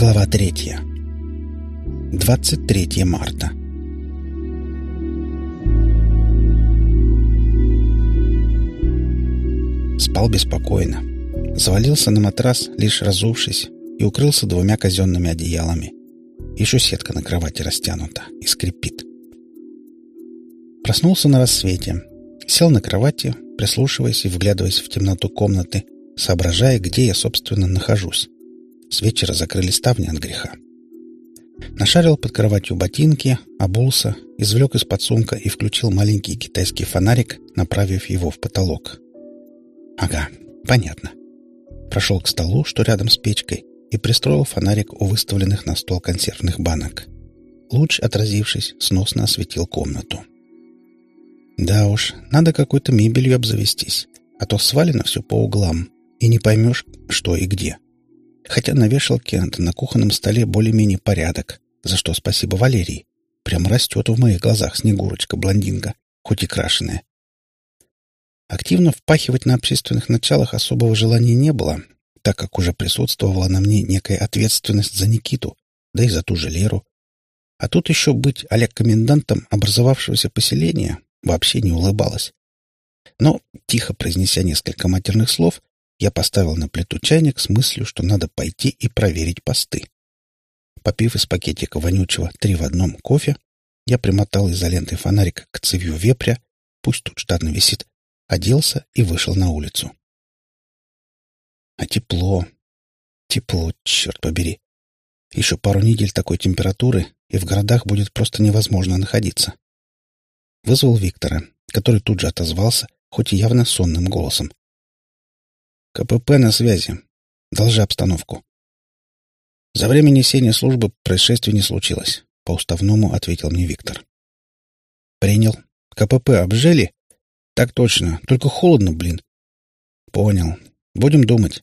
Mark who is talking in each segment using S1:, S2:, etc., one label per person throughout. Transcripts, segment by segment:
S1: Глава третья. 23 марта. Спал беспокойно. Завалился на матрас, лишь разувшись, и укрылся двумя казенными одеялами. Еще сетка на кровати растянута и скрипит. Проснулся на рассвете. Сел на кровати, прислушиваясь и вглядываясь в темноту комнаты, соображая, где я, собственно, нахожусь. С вечера закрыли ставни от греха. Нашарил под кроватью ботинки, обулся, извлек из-под сумка и включил маленький китайский фонарик, направив его в потолок. Ага, понятно. Прошел к столу, что рядом с печкой, и пристроил фонарик у выставленных на стол консервных банок. Луч, отразившись, сносно осветил комнату. Да уж, надо какой-то мебелью обзавестись, а то свалено все по углам, и не поймешь, что и где. — Хотя на вешалке на кухонном столе более-менее порядок, за что спасибо Валерии. Прям растет в моих глазах снегурочка-блондинка, хоть и крашеная. Активно впахивать на общественных началах особого желания не было, так как уже присутствовала на мне некая ответственность за Никиту, да и за ту же Леру. А тут еще быть а комендантом образовавшегося поселения вообще не улыбалась. Но, тихо произнеся несколько матерных слов, я поставил на плиту чайник с мыслью, что надо пойти и проверить посты. Попив из пакетика вонючего три в одном кофе, я примотал изолентой фонарик к цевью вепря, пусть тут штатно висит, оделся и вышел на улицу. А тепло, тепло, черт побери. Еще пару недель такой температуры, и в городах будет просто невозможно находиться. Вызвал Виктора, который тут же отозвался, хоть и явно сонным голосом. КПП на связи. Должи обстановку. За время несения службы происшествий не случилось. По уставному ответил мне Виктор. Принял. КПП обжели? Так точно. Только холодно, блин. Понял. Будем думать.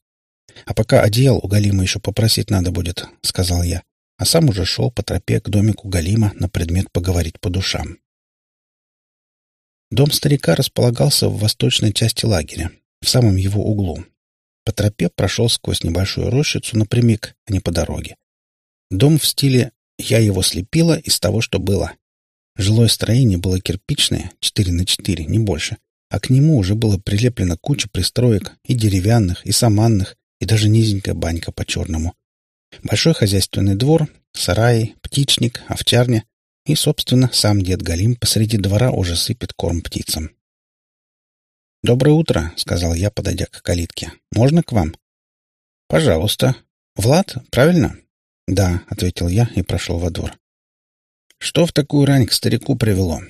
S1: А пока одеял у Галима еще попросить надо будет, сказал я. А сам уже шел по тропе к домику Галима на предмет поговорить по душам. Дом старика располагался в восточной части лагеря, в самом его углу, по тропе прошел сквозь небольшую рощицу напрямик, а не по дороге. Дом в стиле «я его слепила из того, что было». Жилое строение было кирпичное, 4 на 4, не больше, а к нему уже было прилеплено куча пристроек, и деревянных, и саманных, и даже низенькая банька по-черному. Большой хозяйственный двор, сараи, птичник, овчарня и, собственно, сам дед Галим посреди двора уже сыпет корм птицам. «Доброе утро», — сказал я, подойдя к калитке. «Можно к вам?» «Пожалуйста. Влад, правильно?» «Да», — ответил я и прошел во двор. «Что в такую рань к старику привело?»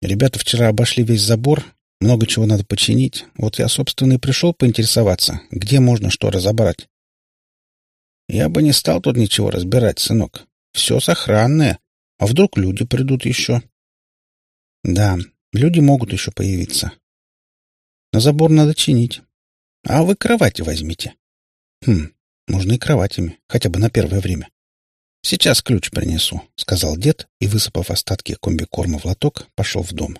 S1: «Ребята вчера обошли весь забор, много чего надо починить. Вот я, собственно, и пришел поинтересоваться, где можно что разобрать». «Я бы не стал тут ничего разбирать, сынок. Все сохранное. А вдруг люди придут еще?» «Да, люди могут еще появиться. На забор надо чинить. А вы кровати возьмите. Хм, можно и кроватями, хотя бы на первое время. Сейчас ключ принесу, сказал дед и, высыпав остатки комбикорма в лоток, пошел в дом.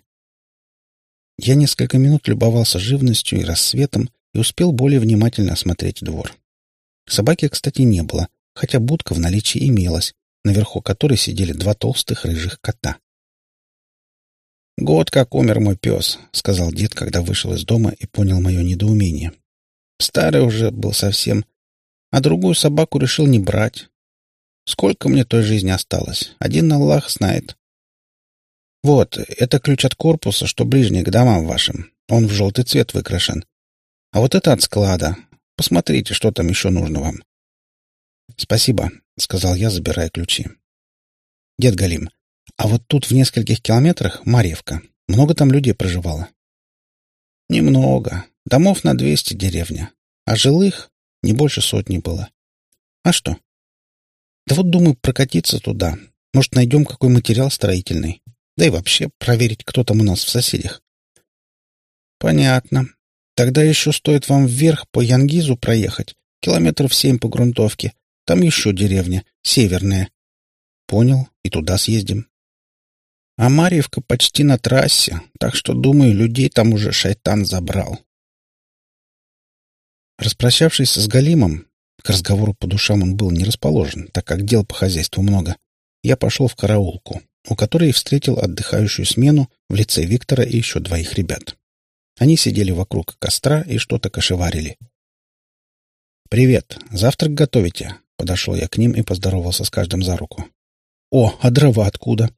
S1: Я несколько минут любовался живностью и рассветом и успел более внимательно осмотреть двор. Собаки, кстати, не было, хотя будка в наличии имелась, наверху которой сидели два толстых рыжих кота. «Год как умер мой пес», — сказал дед, когда вышел из дома и понял мое недоумение. «Старый уже был совсем, а другую собаку решил не брать. Сколько мне той жизни осталось? Один Аллах знает». «Вот, это ключ от корпуса, что ближний к домам вашим. Он в желтый цвет выкрашен. А вот это от склада. Посмотрите, что там еще нужно вам». «Спасибо», — сказал я, забирая ключи. «Дед Галим, а вот тут в нескольких километрах Марьевка. Много там людей проживало? Немного. Домов на двести деревня. А жилых не больше сотни было. А что? Да вот думаю прокатиться туда. Может, найдем какой материал строительный. Да и вообще проверить, кто там у нас в соседях. Понятно. Тогда еще стоит вам вверх по Янгизу проехать. Километров семь по грунтовке. Там еще деревня, северная. Понял, и туда съездим. А Марьевка почти на трассе, так что, думаю, людей там уже шайтан забрал. Распрощавшись с Галимом, К разговору по душам он был не расположен, так как дел по хозяйству много. Я пошел в караулку, у которой встретил отдыхающую смену в лице Виктора и еще двоих ребят. Они сидели вокруг костра и что-то кошеварили. «Привет! Завтрак готовите?» Подошел я к ним и поздоровался с каждым за руку. «О, а дрова откуда?»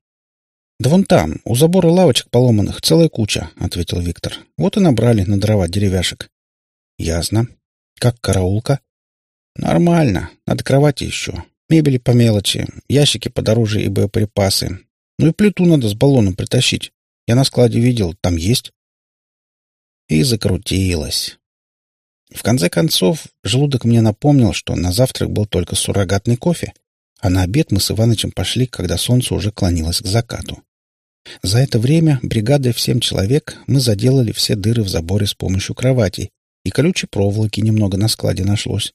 S1: «Да вон там, у забора лавочек поломанных, целая куча», — ответил Виктор. «Вот и набрали на дрова деревяшек». «Ясно. Как караулка?» «Нормально. Надо кровати еще. Мебели по мелочи, ящики под оружие и боеприпасы. Ну и плиту надо с баллоном притащить. Я на складе видел, там есть». И закрутилось. В конце концов, желудок мне напомнил, что на завтрак был только суррогатный кофе, а на обед мы с Иванычем пошли, когда солнце уже клонилось к закату. За это время бригадой в семь человек мы заделали все дыры в заборе с помощью кроватей, и колючей проволоки немного на складе нашлось.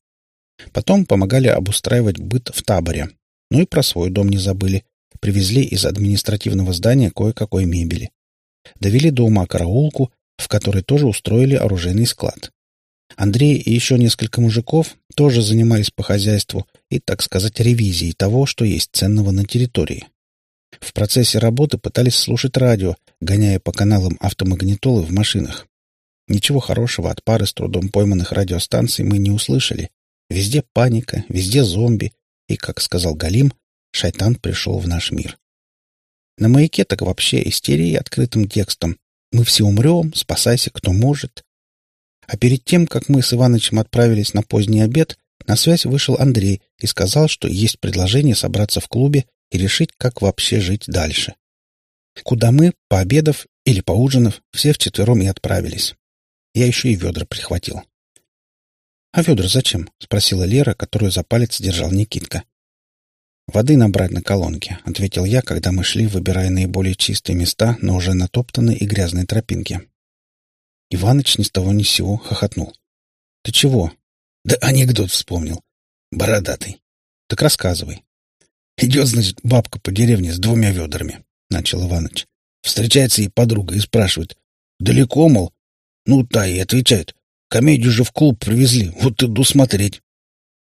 S1: Потом помогали обустраивать быт в таборе. Ну и про свой дом не забыли. Привезли из административного здания кое-какой мебели. Довели до ума караулку, в которой тоже устроили оружейный склад. Андрей и еще несколько мужиков тоже занимались по хозяйству и, так сказать, ревизией того, что есть ценного на территории. В процессе работы пытались слушать радио, гоняя по каналам автомагнитолы в машинах. Ничего хорошего от пары с трудом пойманных радиостанций мы не услышали. Везде паника, везде зомби, и, как сказал Галим, шайтан пришел в наш мир. На маяке так вообще истерии открытым текстом. Мы все умрем, спасайся, кто может. А перед тем, как мы с Иванычем отправились на поздний обед, на связь вышел Андрей и сказал, что есть предложение собраться в клубе и решить, как вообще жить дальше. Куда мы, пообедав или поужинав, все вчетвером и отправились. Я еще и ведра прихватил. — А ведра зачем? — спросила Лера, которую за палец держал Никитка. — Воды набрать на колонке, — ответил я, когда мы шли, выбирая наиболее чистые места на уже натоптанной и грязной тропинке. Иваныч ни с того ни с сего хохотнул. — Ты чего? — Да анекдот вспомнил. Бородатый. — Так рассказывай. — Идет, значит, бабка по деревне с двумя ведрами, — начал Иваныч. Встречается ей подруга и спрашивает. — Далеко, мол? Ну, та и отвечает. Комедию же в клуб привезли, вот иду смотреть.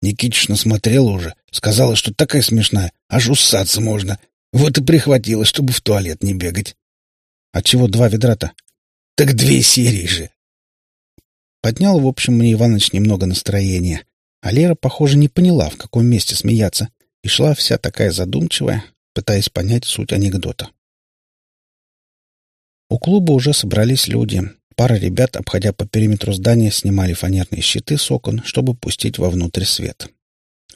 S1: Никитична смотрела уже, сказала, что такая смешная, аж усаться можно. Вот и прихватила, чтобы в туалет не бегать. — А чего два ведра-то? Так две серии же. Поднял, в общем, мне Иваныч немного настроения. А Лера, похоже, не поняла, в каком месте смеяться, и шла вся такая задумчивая, пытаясь понять суть анекдота. У клуба уже собрались люди. Пара ребят, обходя по периметру здания, снимали фанерные щиты с окон, чтобы пустить вовнутрь свет.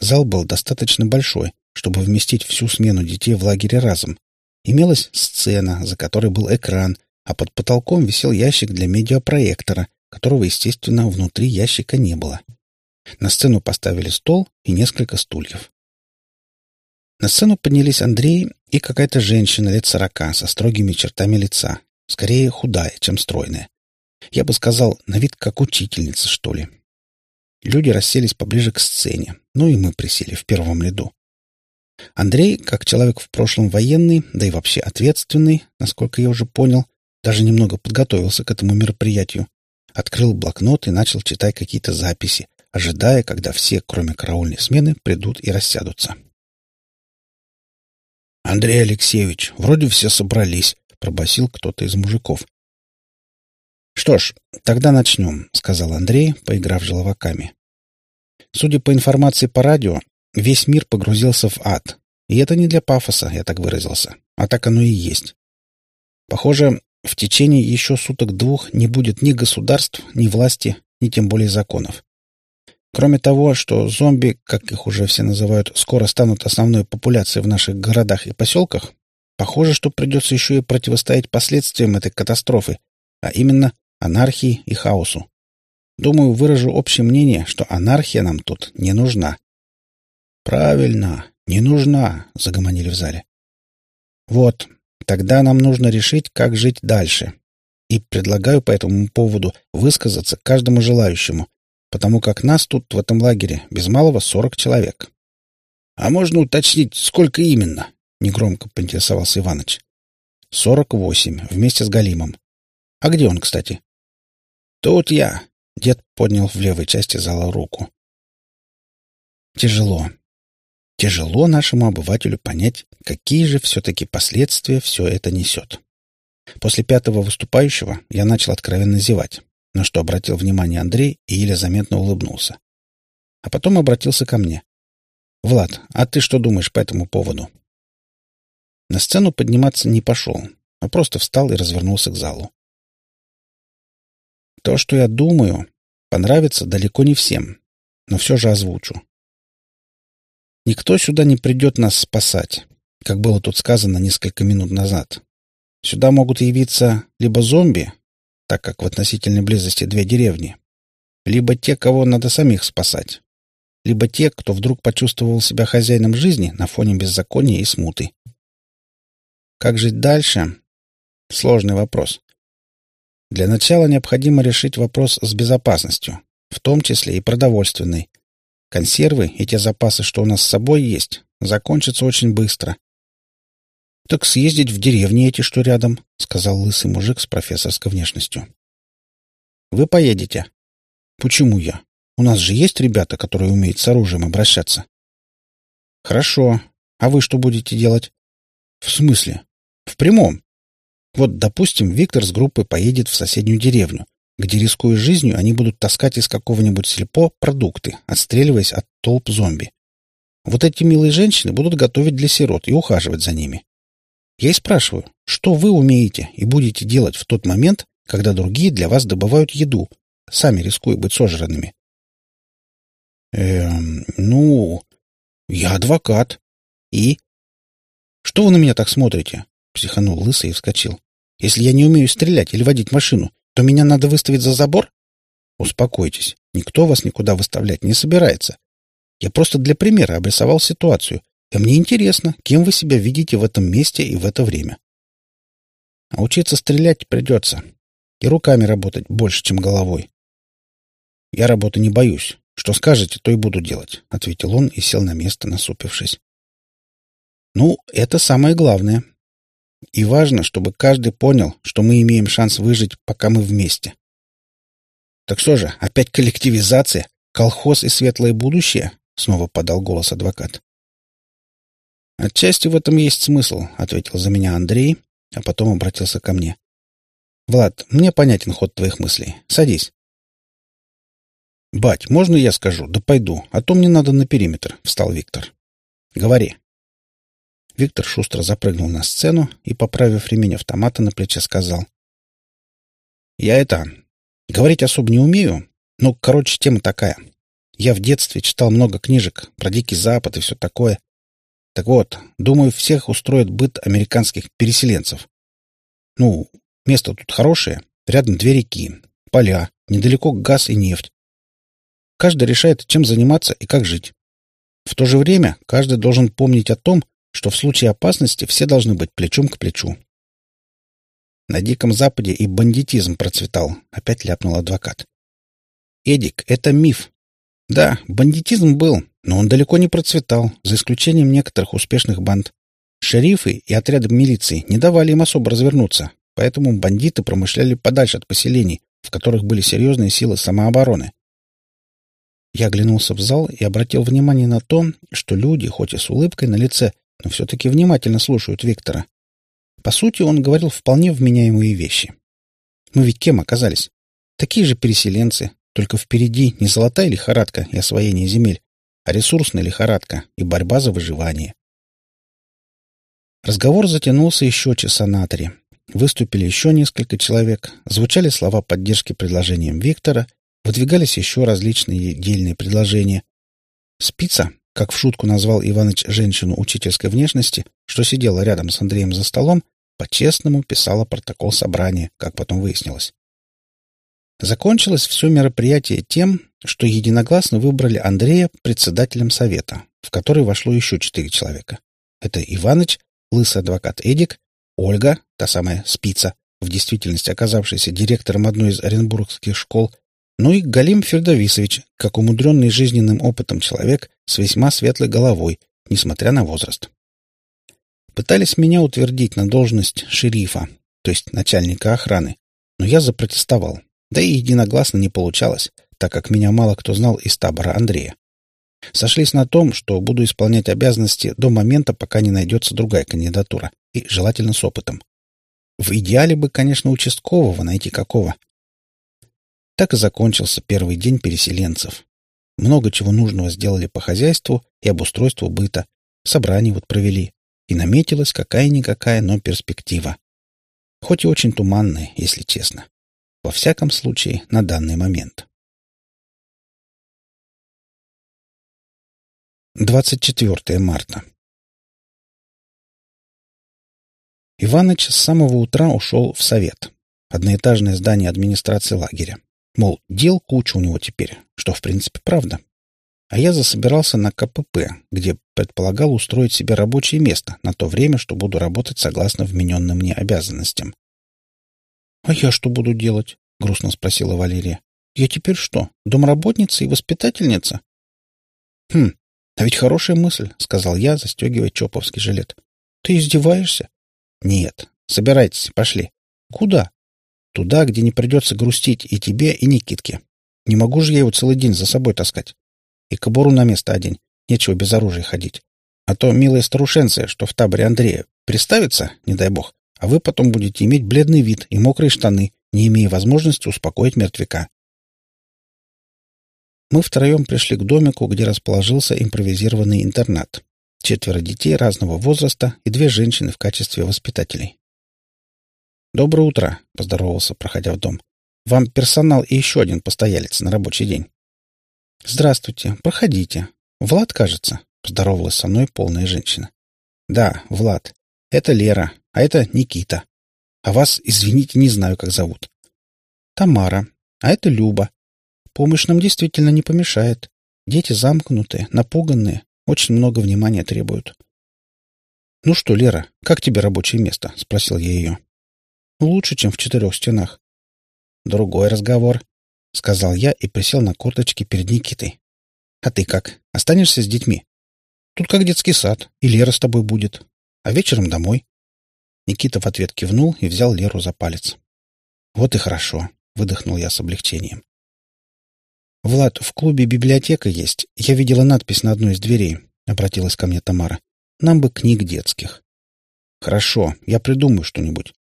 S1: Зал был достаточно большой, чтобы вместить всю смену детей в лагере разом. Имелась сцена, за которой был экран, а под потолком висел ящик для медиапроектора, которого, естественно, внутри ящика не было. На сцену поставили стол и несколько стульев. На сцену поднялись Андрей и какая-то женщина лет сорока со строгими чертами лица, скорее худая, чем стройная. Я бы сказал, на вид как учительница, что ли. Люди расселись поближе к сцене, ну и мы присели в первом ряду. Андрей, как человек в прошлом военный, да и вообще ответственный, насколько я уже понял, даже немного подготовился к этому мероприятию. Открыл блокнот и начал читать какие-то записи, ожидая, когда все, кроме караульной смены, придут и рассядутся. «Андрей Алексеевич, вроде все собрались», — пробасил кто-то из мужиков. «Что ж, тогда начнем», — сказал Андрей, поиграв желоваками. Судя по информации по радио, весь мир погрузился в ад. И это не для пафоса, я так выразился. А так оно и есть. Похоже, в течение еще суток-двух не будет ни государств, ни власти, ни тем более законов. Кроме того, что зомби, как их уже все называют, скоро станут основной популяцией в наших городах и поселках, похоже, что придется еще и противостоять последствиям этой катастрофы, а именно анархии и хаосу. Думаю, выражу общее мнение, что анархия нам тут не нужна. «Правильно, не нужна», — загомонили в зале. «Вот, Тогда нам нужно решить, как жить дальше. И предлагаю по этому поводу высказаться каждому желающему, потому как нас тут в этом лагере без малого сорок человек. — А можно уточнить, сколько именно? — негромко поинтересовался Иваныч. — Сорок восемь, вместе с Галимом. — А где он, кстати? — Тут я. Дед поднял в левой части зала руку. Тяжело. Тяжело нашему обывателю понять, какие же все-таки последствия все это несет. После пятого выступающего я начал откровенно зевать, на что обратил внимание Андрей и еле заметно улыбнулся. А потом обратился ко мне. «Влад, а ты что думаешь по этому поводу?» На сцену подниматься не пошел, а просто встал и развернулся к залу. То, что я думаю, понравится далеко не всем, но все же озвучу. Никто сюда не придет нас спасать, как было тут сказано несколько минут назад. Сюда могут явиться либо зомби, так как в относительной близости две деревни, либо те, кого надо самих спасать, либо те, кто вдруг почувствовал себя хозяином жизни на фоне беззакония и смуты. Как жить дальше? Сложный вопрос. Для начала необходимо решить вопрос с безопасностью, в том числе и продовольственной, Консервы и те запасы, что у нас с собой есть, закончатся очень быстро. — Так съездить в деревни эти, что рядом, — сказал лысый мужик с профессорской внешностью. — Вы поедете? — Почему я? У нас же есть ребята, которые умеют с оружием обращаться. — Хорошо. А вы что будете делать? — В смысле? — В прямом. Вот, допустим, Виктор с группой поедет в соседнюю деревню, где, рискуя жизнью, они будут таскать из какого-нибудь сельпо продукты, отстреливаясь от толп зомби. Вот эти милые женщины будут готовить для сирот и ухаживать за ними. Я и спрашиваю, что вы умеете и будете делать в тот момент, когда другие для вас добывают еду, сами рискуя быть сожранными? Эм, ну, я адвокат. И? Что вы на меня так смотрите? Психанул лысый и вскочил. Если я не умею стрелять или водить машину, то меня надо выставить за забор? Успокойтесь. Никто вас никуда выставлять не собирается. Я просто для примера обрисовал ситуацию, и мне интересно, кем вы себя видите в этом месте и в это время. А учиться стрелять придется. И руками работать больше, чем головой. Я работы не боюсь. Что скажете, то и буду делать, — ответил он и сел на место, насупившись. Ну, это самое главное. И важно, чтобы каждый понял, что мы имеем шанс выжить, пока мы вместе. Так что же, опять коллективизация, колхоз и светлое будущее? Снова подал голос адвокат. Отчасти в этом есть смысл, ответил за меня Андрей, а потом обратился ко мне. Влад, мне понятен ход твоих мыслей. Садись. Бать, можно я скажу? Да пойду, а то мне надо на периметр, встал Виктор. Говори. Виктор шустро запрыгнул на сцену и, поправив ремень автомата на плече, сказал. «Я это... Говорить особо не умею. Ну, короче, тема такая. Я в детстве читал много книжек про Дикий Запад и все такое. Так вот, думаю, всех устроит быт американских переселенцев. Ну, место тут хорошее. Рядом две реки, поля, недалеко газ и нефть. Каждый решает, чем заниматься и как жить. В то же время каждый должен помнить о том, что в случае опасности все должны быть плечом к плечу. На Диком Западе и бандитизм процветал, опять ляпнул адвокат. Эдик, это миф. Да, бандитизм был, но он далеко не процветал, за исключением некоторых успешных банд. Шерифы и отряды милиции не давали им особо развернуться, поэтому бандиты промышляли подальше от поселений, в которых были серьезные силы самообороны. Я оглянулся в зал и обратил внимание на то, что люди, хоть и с улыбкой на лице, но все-таки внимательно слушают Виктора. По сути, он говорил вполне вменяемые вещи. Мы ведь кем оказались? Такие же переселенцы, только впереди не золотая лихорадка и освоение земель, ресурсная лихорадка и борьба за выживание. Разговор затянулся еще часа на три. Выступили еще несколько человек, звучали слова поддержки предложениям Виктора, выдвигались еще различные дельные предложения. Спица, как в шутку назвал Иваныч женщину учительской внешности, что сидела рядом с Андреем за столом, по-честному писала протокол собрания, как потом выяснилось. Закончилось все мероприятие тем, что единогласно выбрали Андрея председателем совета, в который вошло еще четыре человека. Это Иваныч, лысый адвокат Эдик, Ольга, та самая спица, в действительности оказавшаяся директором одной из оренбургских школ, ну и Галим Фердовисович, как умудренный жизненным опытом человек с весьма светлой головой, несмотря на возраст. Пытались меня утвердить на должность шерифа, то есть начальника охраны, но я запротестовал, да и единогласно не получалось, так как меня мало кто знал из табора Андрея. Сошлись на том, что буду исполнять обязанности до момента, пока не найдется другая кандидатура, и желательно с опытом. В идеале бы, конечно, участкового найти какого. Так и закончился первый день переселенцев. Много чего нужного сделали по хозяйству и обустройству быта. Собрание вот провели. И наметилась какая-никакая, но перспектива. Хоть и очень туманная, если честно. Во всяком случае, на данный момент. 24 марта. Иваныч с самого утра ушел в совет. Одноэтажное здание администрации лагеря. Мол, дел куча у него теперь, что в принципе правда. А я засобирался на КПП, где предполагал устроить себе рабочее место на то время, что буду работать согласно вмененным мне обязанностям. «А я что буду делать?» — грустно спросила Валерия. «Я теперь что, домработница и воспитательница?» «Хм, а ведь хорошая мысль», — сказал я, застегивая чоповский жилет. «Ты издеваешься?» «Нет. Собирайтесь, пошли». «Куда?» Туда, где не придется грустить и тебе, и Никитке. Не могу же я его целый день за собой таскать. И кобуру на место одень. Нечего без оружия ходить. А то милая старушенция, что в таборе Андрея, приставится, не дай бог, а вы потом будете иметь бледный вид и мокрые штаны, не имея возможности успокоить мертвяка. Мы втроем пришли к домику, где расположился импровизированный интернат. Четверо детей разного возраста и две женщины в качестве воспитателей. «Доброе утро», — поздоровался, проходя в дом. «Вам персонал и еще один постоялец на рабочий день». «Здравствуйте. Проходите. Влад, кажется», — поздоровалась со мной полная женщина. «Да, Влад. Это Лера, а это Никита. А вас, извините, не знаю, как зовут». «Тамара. А это Люба. Помощь нам действительно не помешает. Дети замкнутые, напуганные, очень много внимания требуют». «Ну что, Лера, как тебе рабочее место?» — спросил я ее. Лучше, чем в четырех стенах. Другой разговор, — сказал я и присел на корточки перед Никитой. А ты как? Останешься с детьми? Тут как детский сад, и Лера с тобой будет. А вечером домой. Никита в ответ кивнул и взял Леру за палец. Вот и хорошо, — выдохнул я с облегчением. «Влад, в клубе библиотека есть. Я видела надпись на одной из дверей», — обратилась ко мне Тамара. «Нам бы книг детских». «Хорошо, я придумаю что-нибудь.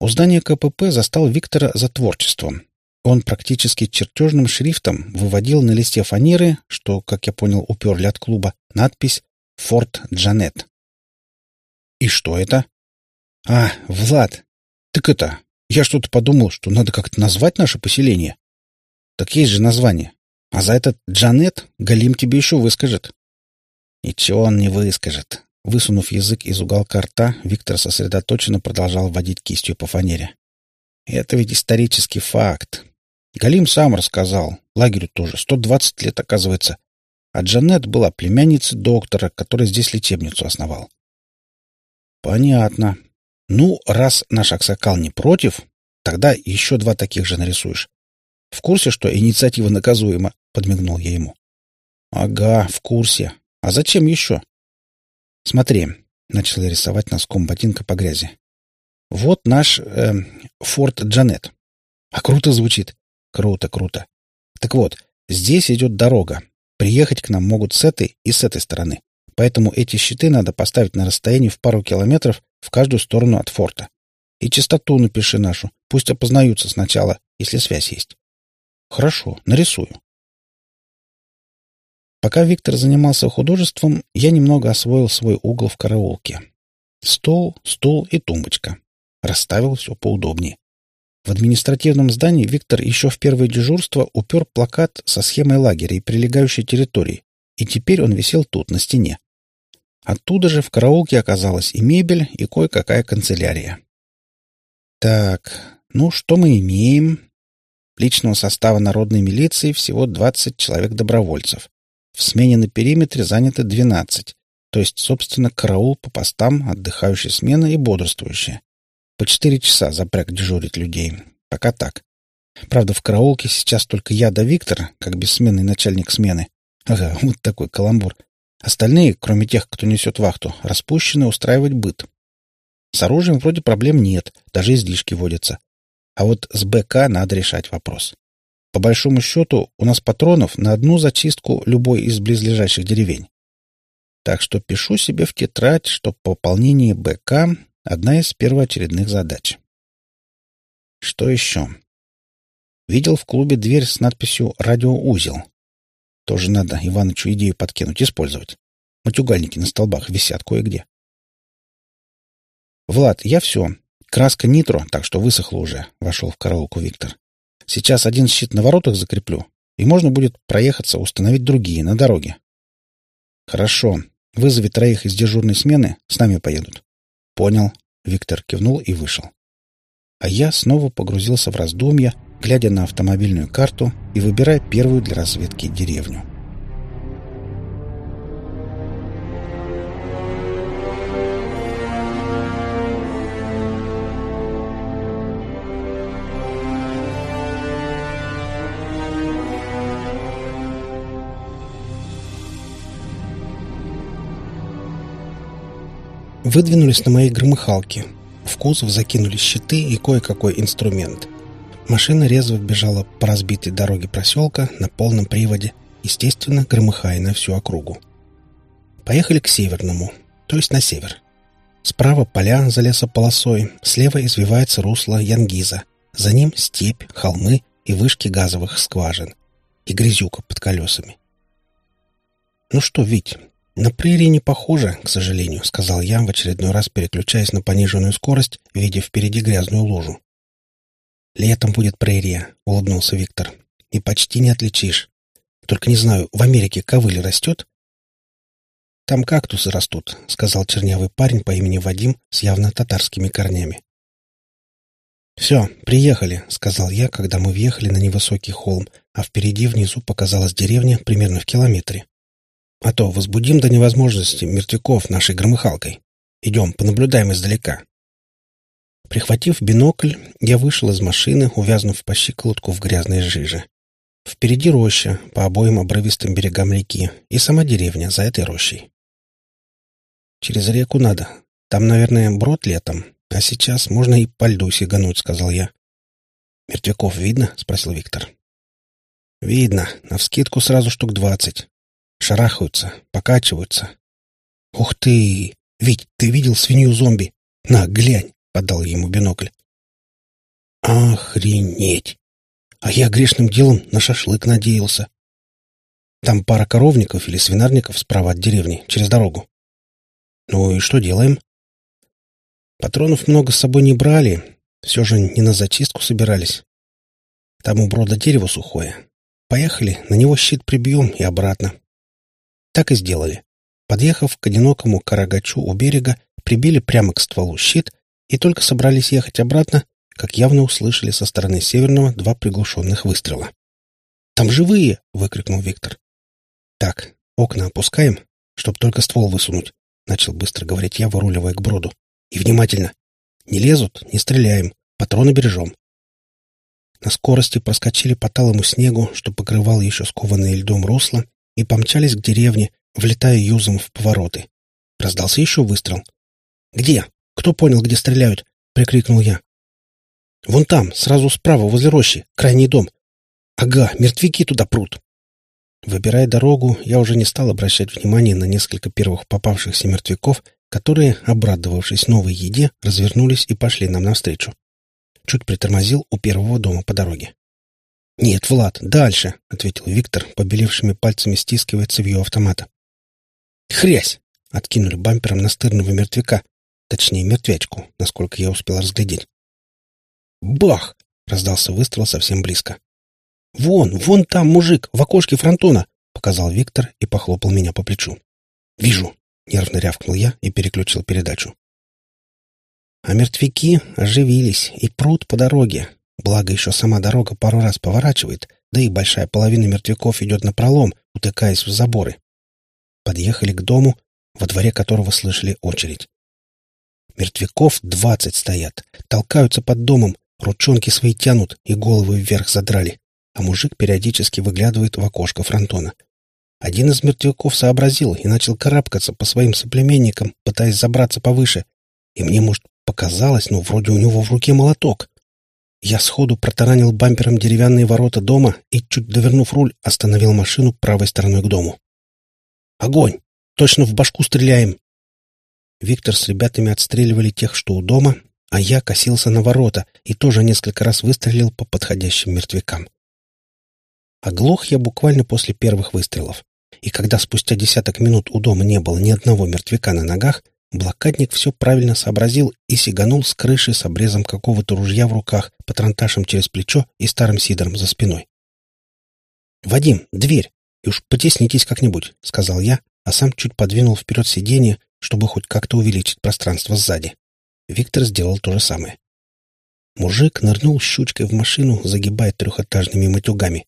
S1: У здания КПП застал Виктора за творчеством. Он практически чертежным шрифтом выводил на листе фанеры, что, как я понял, уперли от клуба, надпись «Форт Джанет». «И что это?» «А, Влад, так это, я что-то подумал, что надо как-то назвать наше поселение». «Так есть же название. А за этот Джанет Галим тебе еще выскажет». «Ничего он не выскажет. Высунув язык из уголка рта, Виктор сосредоточенно продолжал водить кистью по фанере. «Это ведь исторический факт. Галим сам рассказал. Лагерю тоже. Сто двадцать лет, оказывается. А Джанет была племянницей доктора, который здесь лечебницу основал». «Понятно. Ну, раз наш Аксакал не против, тогда еще два таких же нарисуешь. В курсе, что инициатива наказуема?» — подмигнул я ему. «Ага, в курсе. А зачем еще?» «Смотри», — начал я рисовать носком ботинка по грязи. «Вот наш э, форт Джанет. А круто звучит. Круто, круто. Так вот, здесь идет дорога. Приехать к нам могут с этой и с этой стороны. Поэтому эти щиты надо поставить на расстоянии в пару километров в каждую сторону от форта. И частоту напиши нашу. Пусть опознаются сначала, если связь есть. Хорошо, нарисую. Пока Виктор занимался художеством, я немного освоил свой угол в караулке. Стол, стул и тумбочка. Расставил все поудобнее. В административном здании Виктор еще в первое дежурство упер плакат со схемой лагеря и прилегающей территории, и теперь он висел тут, на стене. Оттуда же в караулке оказалась и мебель, и кое-какая канцелярия. Так, ну что мы имеем? Личного состава народной милиции всего 20 человек-добровольцев. В смене на периметре заняты 12, то есть, собственно, караул по постам, отдыхающая смена и бодрствующая. По четыре часа запряг дежурить людей. Пока так. Правда, в караулке сейчас только я да Виктор, как бессменный начальник смены. Ага, вот такой каламбур. Остальные, кроме тех, кто несет вахту, распущены устраивать быт. С оружием вроде проблем нет, даже излишки водятся. А вот с БК надо решать вопрос. По большому счету, у нас патронов на одну зачистку любой из близлежащих деревень. Так что пишу себе в тетрадь, что пополнение БК — одна из первоочередных задач. Что еще? Видел в клубе дверь с надписью «Радиоузел». Тоже надо Иванычу идею подкинуть, использовать. Матюгальники на столбах висят кое-где. «Влад, я все. Краска нитро, так что высохла уже», — вошел в караулку Виктор. «Сейчас один щит на воротах закреплю, и можно будет проехаться, установить другие на дороге». «Хорошо. Вызови троих из дежурной смены, с нами поедут». «Понял». Виктор кивнул и вышел. А я снова погрузился в раздумья, глядя на автомобильную карту и выбирая первую для разведки деревню. Выдвинулись на моей громыхалке. В кузов закинули щиты и кое-какой инструмент. Машина резво бежала по разбитой дороге проселка на полном приводе, естественно, громыхая на всю округу. Поехали к северному, то есть на север. Справа поля за лесополосой, слева извивается русло Янгиза, за ним степь, холмы и вышки газовых скважин, и грязюка под колесами. «Ну что, Вить, «На прерии не похоже, к сожалению», — сказал я, в очередной раз переключаясь на пониженную скорость, видя впереди грязную лужу. «Летом будет прерия», — улыбнулся Виктор. «И почти не отличишь. Только не знаю, в Америке ковыль растет?» «Там кактусы растут», — сказал чернявый парень по имени Вадим с явно татарскими корнями. «Все, приехали», — сказал я, когда мы въехали на невысокий холм, а впереди внизу показалась деревня примерно в километре. А то возбудим до невозможности мертвяков нашей громыхалкой. Идем, понаблюдаем издалека. Прихватив бинокль, я вышел из машины, увязнув по щиколотку в грязной жиже. Впереди роща, по обоим обрывистым берегам реки, и сама деревня за этой рощей. «Через реку надо. Там, наверное, брод летом, а сейчас можно и по льду сигануть», — сказал я. «Мертвяков видно?» — спросил Виктор. «Видно. Навскидку сразу штук двадцать. Шарахаются, покачиваются. «Ух ты! Вить, ты видел свинью-зомби? На, глянь!» — подал ему бинокль. «Охренеть! А я грешным делом на шашлык надеялся. Там пара коровников или свинарников справа от деревни, через дорогу. Ну и что делаем?» Патронов много с собой не брали, все же не на зачистку собирались. Там у брода дерево сухое. Поехали, на него щит прибьем и обратно. Так и сделали. Подъехав к одинокому карагачу у берега, прибили прямо к стволу щит и только собрались ехать обратно, как явно услышали со стороны северного два приглушенных выстрела. «Там живые!» — выкрикнул Виктор. «Так, окна опускаем, чтоб только ствол высунуть», — начал быстро говорить я, выруливая к броду. «И внимательно! Не лезут, не стреляем, патроны бережем». На скорости проскочили по талому снегу, что покрывал еще скованное льдом русло, и помчались к деревне, влетая юзом в повороты. Раздался еще выстрел. «Где? Кто понял, где стреляют?» — прикрикнул я. «Вон там, сразу справа, возле рощи, крайний дом. Ага, мертвяки туда прут». Выбирая дорогу, я уже не стал обращать внимания на несколько первых попавшихся мертвяков, которые, обрадовавшись новой еде, развернулись и пошли нам навстречу. Чуть притормозил у первого дома по дороге. «Нет, Влад, дальше», — ответил Виктор, побелевшими пальцами стискивая цевьё автомата. «Хрясь!» — откинули бампером настырного мертвяка, точнее, мертвячку, насколько я успел разглядеть. «Бах!» — раздался выстрел совсем близко. «Вон, вон там мужик, в окошке фронтона!» — показал Виктор и похлопал меня по плечу. «Вижу!» — нервно рявкнул я и переключил передачу. А мертвяки оживились и прут по дороге, Благо, еще сама дорога пару раз поворачивает, да и большая половина мертвяков идет на пролом, утыкаясь в заборы. Подъехали к дому, во дворе которого слышали очередь. Мертвяков двадцать стоят, толкаются под домом, ручонки свои тянут и головы вверх задрали, а мужик периодически выглядывает в окошко фронтона. Один из мертвяков сообразил и начал карабкаться по своим соплеменникам, пытаясь забраться повыше. И мне, может, показалось, но вроде у него в руке молоток. Я сходу протаранил бампером деревянные ворота дома и, чуть довернув руль, остановил машину правой стороной к дому. «Огонь! Точно в башку стреляем!» Виктор с ребятами отстреливали тех, что у дома, а я косился на ворота и тоже несколько раз выстрелил по подходящим мертвякам. Оглох я буквально после первых выстрелов, и когда спустя десяток минут у дома не было ни одного мертвяка на ногах, Блокадник все правильно сообразил и сиганул с крыши с обрезом какого-то ружья в руках, патронташем через плечо и старым сидором за спиной. «Вадим, дверь! И уж потеснитесь как-нибудь», — сказал я, а сам чуть подвинул вперед сиденье, чтобы хоть как-то увеличить пространство сзади. Виктор сделал то же самое. Мужик нырнул щучкой в машину, загибая трехэтажными матюгами.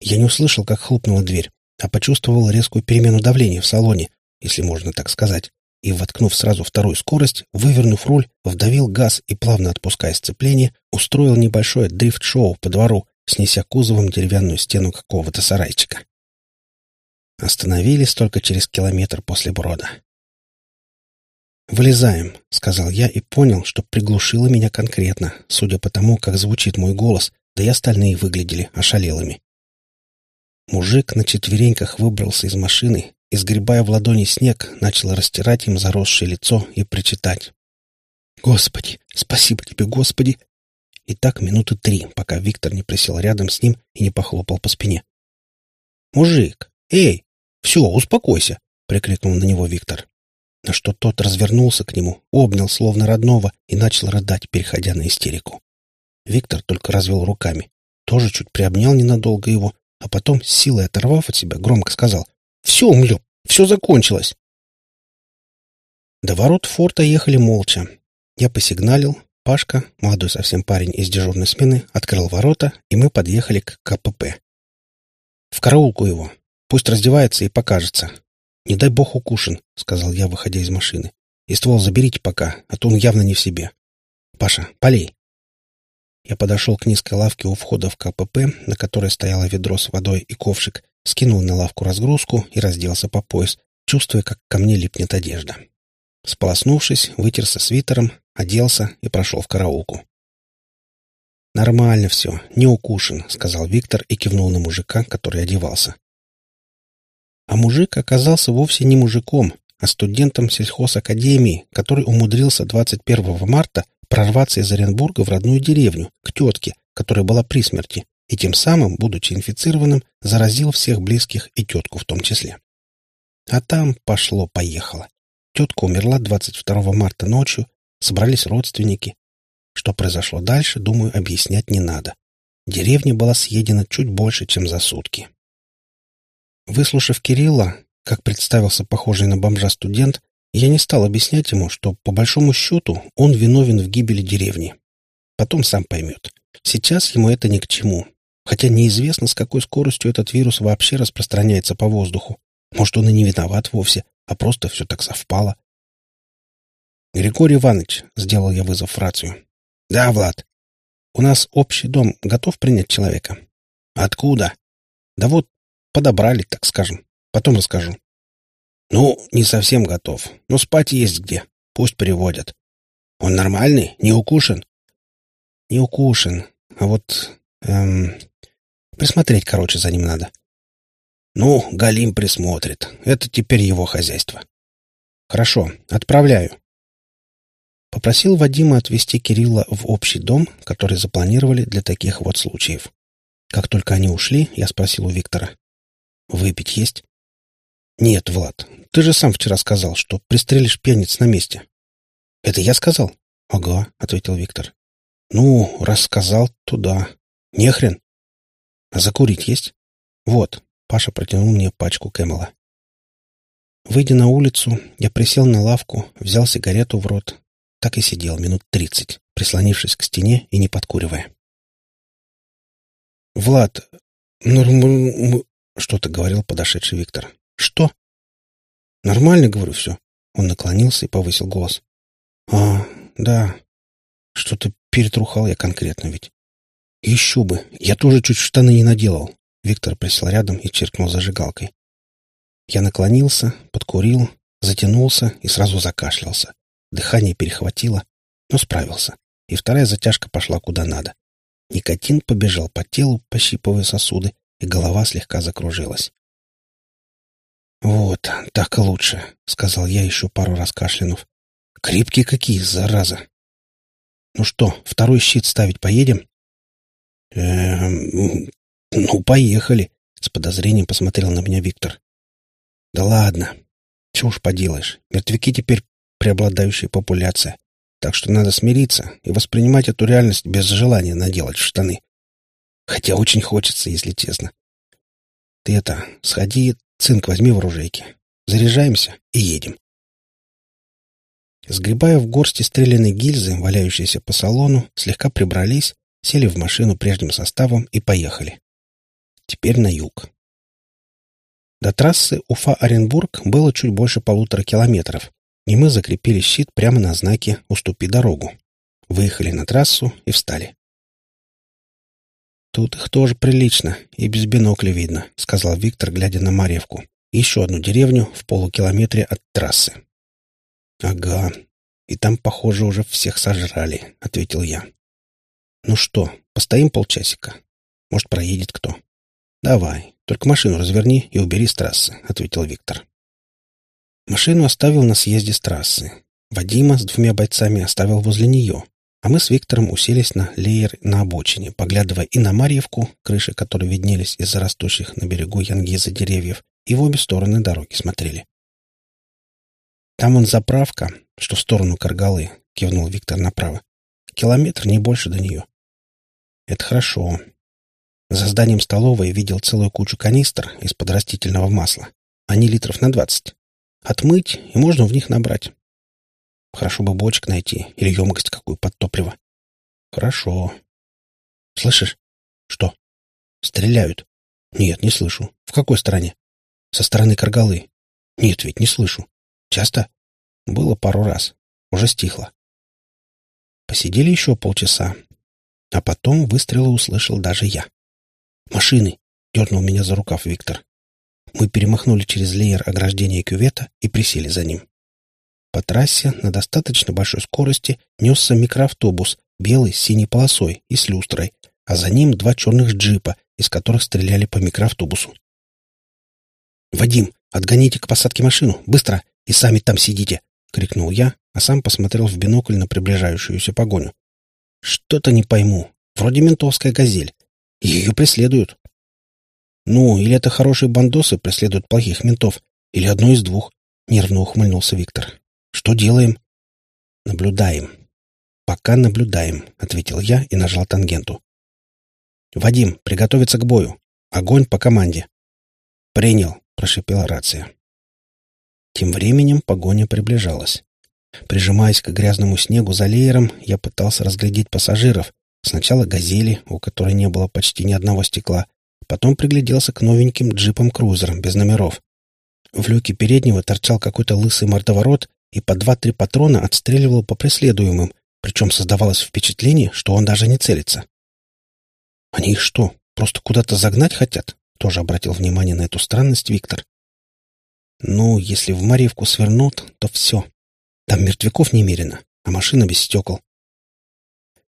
S1: Я не услышал, как хлопнула дверь, а почувствовал резкую перемену давления в салоне, если можно так сказать и, воткнув сразу вторую скорость, вывернув руль, вдавил газ и, плавно отпуская сцепление, устроил небольшое дрифт-шоу по двору, снеся кузовом деревянную стену какого-то сарайчика. Остановились только через километр после брода. «Вылезаем», — сказал я и понял, что приглушило меня конкретно, судя по тому, как звучит мой голос, да и остальные выглядели ошалелыми. Мужик на четвереньках выбрался из машины и, сгребая в ладони снег, начал растирать им заросшее лицо и причитать. «Господи! Спасибо тебе, Господи!» И так минуты три, пока Виктор не присел рядом с ним и не похлопал по спине. «Мужик! Эй! Все, успокойся!» — прикрикнул на него Виктор. На что тот развернулся к нему, обнял словно родного и начал рыдать, переходя на истерику. Виктор только развел руками, тоже чуть приобнял ненадолго его, а потом, силой оторвав от себя, громко сказал все, умлю, все закончилось. До ворот форта ехали молча. Я посигналил, Пашка, молодой совсем парень из дежурной смены, открыл ворота, и мы подъехали к КПП. «В караулку его. Пусть раздевается и покажется. Не дай бог укушен», — сказал я, выходя из машины. «И ствол заберите пока, а то он явно не в себе. Паша, полей». Я подошел к низкой лавке у входа в КПП, на которой стояло ведро с водой и ковшик, скинул на лавку разгрузку и разделся по пояс, чувствуя, как ко мне липнет одежда. Сполоснувшись, вытерся свитером, оделся и прошел в караулку. «Нормально все, не укушен», — сказал Виктор и кивнул на мужика, который одевался. А мужик оказался вовсе не мужиком, а студентом сельхозакадемии, который умудрился 21 марта прорваться из Оренбурга в родную деревню, к тетке, которая была при смерти, и тем самым, будучи инфицированным, заразил всех близких и тетку в том числе. А там пошло-поехало. Тетка умерла 22 марта ночью, собрались родственники. Что произошло дальше, думаю, объяснять не надо. Деревня была съедена чуть больше, чем за сутки. Выслушав Кирилла, как представился похожий на бомжа студент, я не стал объяснять ему, что, по большому счету, он виновен в гибели деревни. Потом сам поймет. Сейчас ему это ни к чему. Хотя неизвестно, с какой скоростью этот вирус вообще распространяется по воздуху. Может, он и не виноват вовсе, а просто все так совпало. «Григорий Иванович», — сделал я вызов в рацию. «Да, Влад. У нас общий дом готов принять человека?» «Откуда?» «Да вот, подобрали, так скажем. Потом расскажу». «Ну, не совсем готов, но спать есть где. Пусть приводят. Он нормальный, не укушен?» «Не укушен, а вот... Эм, Присмотреть, короче, за ним надо. Ну, Галим присмотрит. Это теперь его хозяйство. Хорошо, отправляю. Попросил Вадима отвезти Кирилла в общий дом, который запланировали для таких вот случаев. Как только они ушли, я спросил у Виктора. «Выпить есть?» «Нет, Влад, ты же сам вчера сказал, что пристрелишь пьяниц на месте». «Это я сказал?» «Ага», — ответил Виктор. «Ну, рассказал, то да. Нехрен. А закурить есть? Вот. Паша протянул мне пачку Кэмела. Выйдя на улицу, я присел на лавку, взял сигарету в рот. Так и сидел минут тридцать, прислонившись к стене и не подкуривая. «Влад, норм... что-то говорил подошедший Виктор. Что?» «Нормально, говорю, все». Он наклонился и повысил голос. «А, да. Что-то перетрухал я конкретно ведь. «Еще бы! Я тоже чуть штаны не наделал!» Виктор присел рядом и чиркнул зажигалкой. Я наклонился, подкурил, затянулся и сразу закашлялся. Дыхание перехватило, но справился. И вторая затяжка пошла куда надо. Никотин побежал по телу, пощипывая сосуды, и голова слегка закружилась. «Вот, так лучше», — сказал я еще пару раз кашлянув. «Крепкие какие, зараза!» «Ну что, второй щит ставить поедем?» «Эм, ну, поехали», — с подозрением посмотрел на меня Виктор. «Да ладно. Чего уж поделаешь. Мертвяки теперь преобладающая популяция. Так что надо смириться и воспринимать эту реальность без желания наделать штаны. Хотя очень хочется, если честно. Ты это, сходи, цинк возьми в оружейке. Заряжаемся и едем. Сгребая в горсти стрелянной гильзы, валяющиеся по салону, слегка прибрались, сели в машину прежним составом и поехали. Теперь на юг. До трассы Уфа-Оренбург было чуть больше полутора километров, и мы закрепили щит прямо на знаке «Уступи дорогу». Выехали на трассу и встали. «Тут их тоже прилично, и без бинокля видно», — сказал Виктор, глядя на Марьевку. «Еще одну деревню в полукилометре от трассы». «Ага, и там, похоже, уже всех сожрали», — ответил я. «Ну что, постоим полчасика? Может, проедет кто?» «Давай, только машину разверни и убери с трассы», — ответил Виктор. Машину оставил на съезде с трассы. Вадима с двумя бойцами оставил возле нее, а мы с Виктором уселись на леер на обочине, поглядывая и на Марьевку, крыши которой виднелись из-за растущих на берегу янгиза деревьев, и в обе стороны дороги смотрели. «Там он заправка, что в сторону Каргалы», — кивнул Виктор направо. «Километр, не больше до нее». «Это хорошо. За зданием столовой видел целую кучу канистр из-под растительного масла. Они литров на двадцать. Отмыть, и можно в них набрать. Хорошо бы бочек найти или емкость какую под топливо. Хорошо. Слышишь? Что? Стреляют. Нет, не слышу. В какой стороне? Со стороны Каргалы. Нет, ведь не слышу. Часто? Было пару раз. Уже стихло. Посидели еще полчаса. А потом выстрелы услышал даже я. «Машины!» — дернул меня за рукав Виктор. Мы перемахнули через леер ограждения кювета и присели за ним. По трассе на достаточно большой скорости несся микроавтобус, белый с синей полосой и с люстрой, а за ним два черных джипа, из которых стреляли по микроавтобусу. «Вадим, отгоните к посадке машину, быстро, и сами там сидите!» — крикнул я, а сам посмотрел в бинокль на приближающуюся погоню. «Что-то не пойму. Вроде ментовская газель. Ее преследуют. Ну, или это хорошие бандосы преследуют плохих ментов, или одно из двух. Нервно ухмыльнулся Виктор. Что делаем? Наблюдаем. Пока наблюдаем, ответил я и нажал тангенту. Вадим, приготовиться к бою. Огонь по команде. Принял, прошипела рация. Тем временем погоня приближалась. Прижимаясь к грязному снегу за леером, я пытался разглядеть пассажиров. Сначала «Газели», у которой не было почти ни одного стекла, Потом пригляделся к новеньким джипам-крузерам без номеров. В люке переднего торчал какой-то лысый мордоворот и по два-три патрона отстреливал по преследуемым, причем создавалось впечатление, что он даже не целится. «Они их что, просто куда-то загнать хотят?» Тоже обратил внимание на эту странность Виктор. «Ну, если в Марьевку свернут, то все. Там мертвяков немерено, а машина без стекол».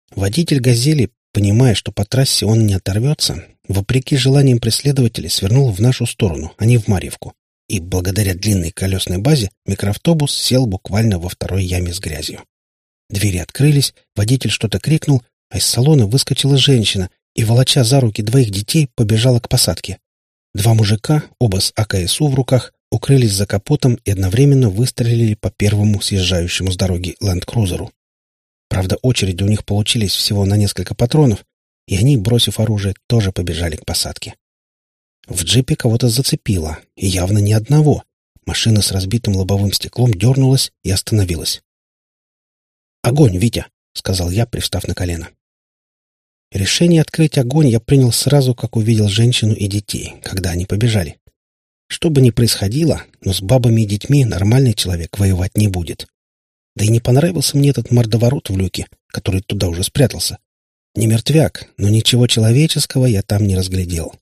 S1: Водитель «Газели», понимая, что по трассе он не оторвется, вопреки желаниям преследователей, свернул в нашу сторону, а не в Марьевку. И благодаря длинной колесной базе микроавтобус сел буквально во второй яме с грязью. Двери открылись, водитель что-то крикнул, а из салона выскочила женщина и, волоча за руки двоих детей, побежала к посадке. Два мужика, оба с АКСУ в руках, укрылись за капотом и одновременно выстрелили по первому съезжающему с дороги ленд-крузеру. Правда, очереди у них получились всего на несколько патронов, и они, бросив оружие, тоже побежали к посадке. В джипе кого-то зацепило, и явно не одного. Машина с разбитым лобовым стеклом дернулась и остановилась. «Огонь, Витя!» — сказал я, привстав на колено. Решение открыть огонь я принял сразу, как увидел женщину и детей, когда они побежали. Что бы ни происходило, но с бабами и детьми нормальный человек воевать не будет. Да и не понравился мне этот мордоворот в люке, который туда уже спрятался. Не мертвяк, но ничего человеческого я там не разглядел.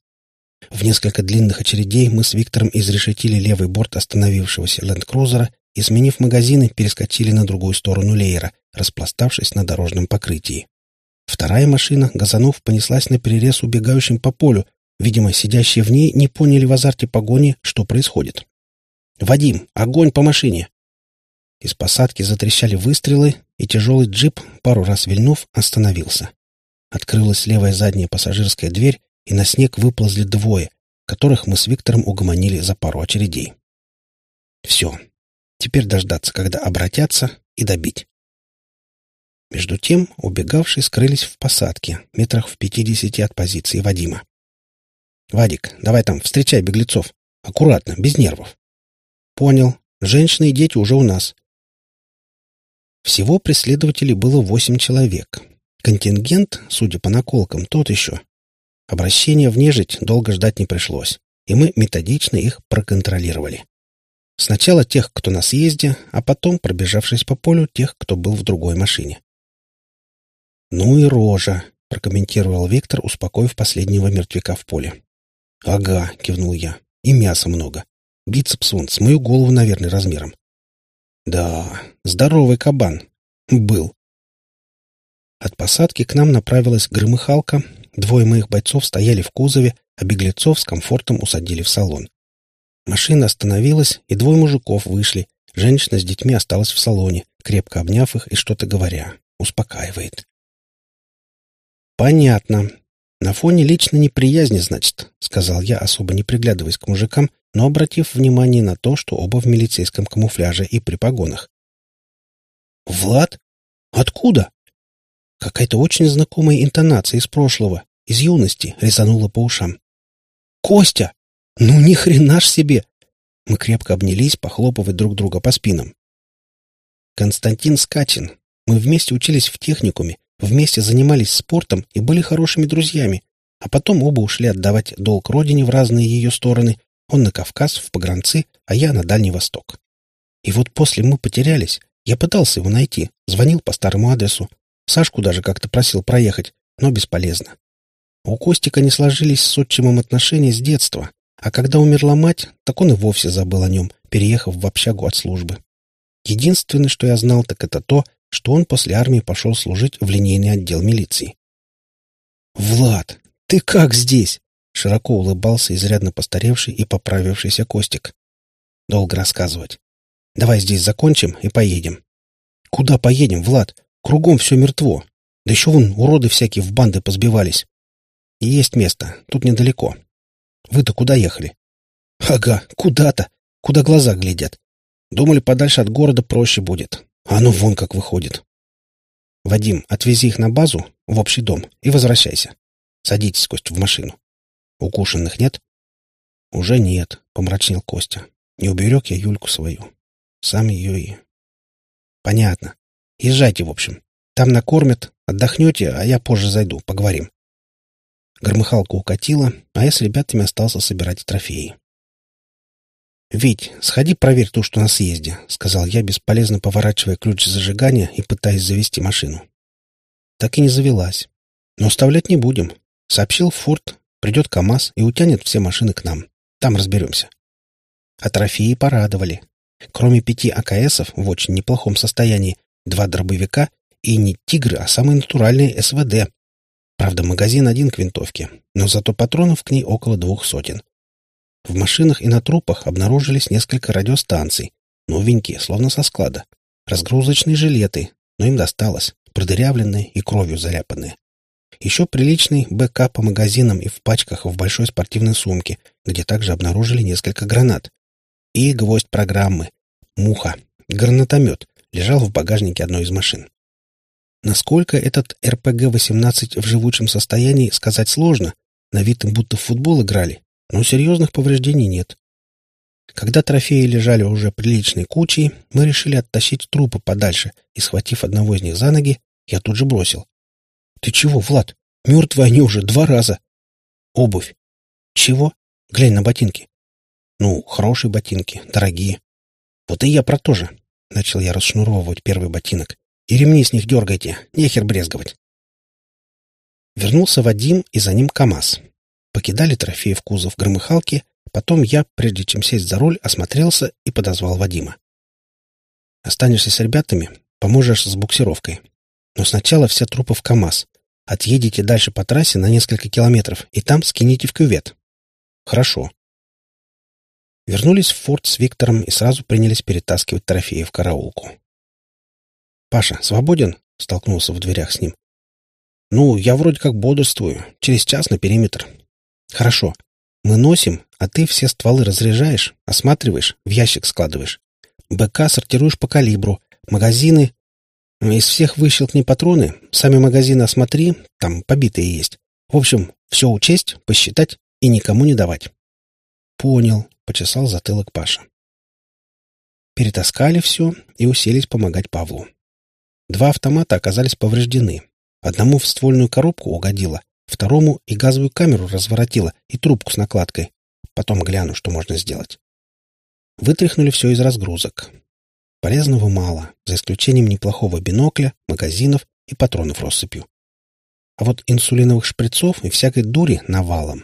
S1: В несколько длинных очередей мы с Виктором изрешетили левый борт остановившегося ленд-крузера и, сменив магазины, перескочили на другую сторону леера, распластавшись на дорожном покрытии. Вторая машина, газанув, понеслась на перерез убегающим по полю. Видимо, сидящие в ней не поняли в азарте погони, что происходит. «Вадим, огонь по машине!» Из посадки затрещали выстрелы, и тяжелый джип, пару раз вильнув, остановился. Открылась левая задняя пассажирская дверь, и на снег выползли двое, которых мы с Виктором угомонили за пару очередей. Все. Теперь дождаться, когда обратятся, и добить. Между тем убегавшие скрылись в посадке, метрах в пятидесяти от позиции Вадима. «Вадик, давай там, встречай беглецов. Аккуратно, без нервов». «Понял. Женщины и дети уже у нас. Всего преследователей было восемь человек. Контингент, судя по наколкам, тот еще. Обращения в нежить долго ждать не пришлось, и мы методично их проконтролировали. Сначала тех, кто на съезде, а потом, пробежавшись по полю, тех, кто был в другой машине. «Ну и рожа», — прокомментировал Виктор, успокоив последнего мертвяка в поле. «Ага», — кивнул я, — «и мяса много. Бицепс вон с мою голову, наверное, размером. Да, здоровый кабан. Был. От посадки к нам направилась громыхалка. Двое моих бойцов стояли в кузове, а беглецов с комфортом усадили в салон. Машина остановилась, и двое мужиков вышли. Женщина с детьми осталась в салоне, крепко обняв их и что-то говоря. Успокаивает. «Понятно. На фоне личной неприязни, значит», — сказал я, особо не приглядываясь к мужикам, но обратив внимание на то, что оба в милицейском камуфляже и при погонах. «Влад? Откуда?» Какая-то очень знакомая интонация из прошлого, из юности, резанула по ушам. «Костя! Ну ни хрена ж себе!» Мы крепко обнялись, похлопывая друг друга по спинам. Константин Скачин. Мы вместе учились в техникуме, вместе занимались спортом и были хорошими друзьями, а потом оба ушли отдавать долг родине в разные ее стороны он на Кавказ, в погранцы, а я на Дальний Восток. И вот после мы потерялись. Я пытался его найти, звонил по старому адресу. Сашку даже как-то просил проехать, но бесполезно. У Костика не сложились с отчимом отношения с детства, а когда умерла мать, так он и вовсе забыл о нем, переехав в общагу от службы. Единственное, что я знал, так это то, что он после армии пошел служить в линейный отдел милиции. «Влад, ты как здесь?» Широко улыбался изрядно постаревший и поправившийся Костик. Долго рассказывать. Давай здесь закончим и поедем. Куда поедем, Влад? Кругом все мертво. Да еще вон уроды всякие в банды позбивались. Есть место, тут недалеко. Вы-то куда ехали? Ага, куда-то. Куда глаза глядят. Думали, подальше от города проще будет. А ну вон как выходит. Вадим, отвези их на базу, в общий дом, и возвращайся. Садитесь, Кость, в машину. Укушенных нет? Уже нет, помрачнел Костя. Не уберег я Юльку свою. Сам ее и... Понятно. Езжайте, в общем. Там накормят, отдохнете, а я позже зайду, поговорим. Громыхалка укатила, а я с ребятами остался собирать трофеи. «Вить, сходи проверь ту, что на съезде», — сказал я, бесполезно поворачивая ключ зажигания и пытаясь завести машину. Так и не завелась. Но оставлять не будем. Сообщил Форд, Придет КАМАЗ и утянет все машины к нам. Там разберемся. А трофеи порадовали. Кроме пяти АКСов в очень неплохом состоянии, два дробовика и не «Тигры», а самые натуральные СВД. Правда, магазин один к винтовке, но зато патронов к ней около двух сотен. В машинах и на трупах обнаружились несколько радиостанций, новенькие, словно со склада. Разгрузочные жилеты, но им досталось, продырявленные и кровью заляпанные. Еще приличный БК по магазинам и в пачках в большой спортивной сумке, где также обнаружили несколько гранат. И гвоздь программы. Муха. Гранатомет. Лежал в багажнике одной из машин. Насколько этот РПГ-18 в живучем состоянии, сказать сложно. На вид им будто в футбол играли, но серьезных повреждений нет. Когда трофеи лежали уже приличной кучей, мы решили оттащить трупы подальше и, схватив одного из них за ноги, я тут же бросил. Ты чего, Влад? Мертвые они уже два раза. Обувь. Чего? Глянь на ботинки. Ну, хорошие ботинки, дорогие. Вот и я про то же. Начал я расшнуровывать первый ботинок. И ремни с них дергайте, нехер брезговать. Вернулся Вадим и за ним КамАЗ. Покидали трофеи в кузов громыхалки, потом я, прежде чем сесть за руль, осмотрелся и подозвал Вадима. «Останешься с ребятами, поможешь с буксировкой. Но сначала все трупы в КАМАЗ, Отъедете дальше по трассе на несколько километров, и там скините в кювет. Хорошо. Вернулись в форт с Виктором и сразу принялись перетаскивать трофеи в караулку. «Паша, свободен?» — столкнулся в дверях с ним. «Ну, я вроде как бодрствую. Через час на периметр». «Хорошо. Мы носим, а ты все стволы разряжаешь, осматриваешь, в ящик складываешь. БК сортируешь по калибру, магазины... Из всех выщелкни патроны, сами магазины осмотри, там побитые есть. В общем, все учесть, посчитать и никому не давать». «Понял», — почесал затылок Паша. Перетаскали все и уселись помогать Павлу. Два автомата оказались повреждены. Одному в ствольную коробку угодило, второму и газовую камеру разворотило, и трубку с накладкой. Потом гляну, что можно сделать. Вытряхнули все из разгрузок. Полезного мало, за исключением неплохого бинокля, магазинов и патронов россыпью. А вот инсулиновых шприцов и всякой дури навалом.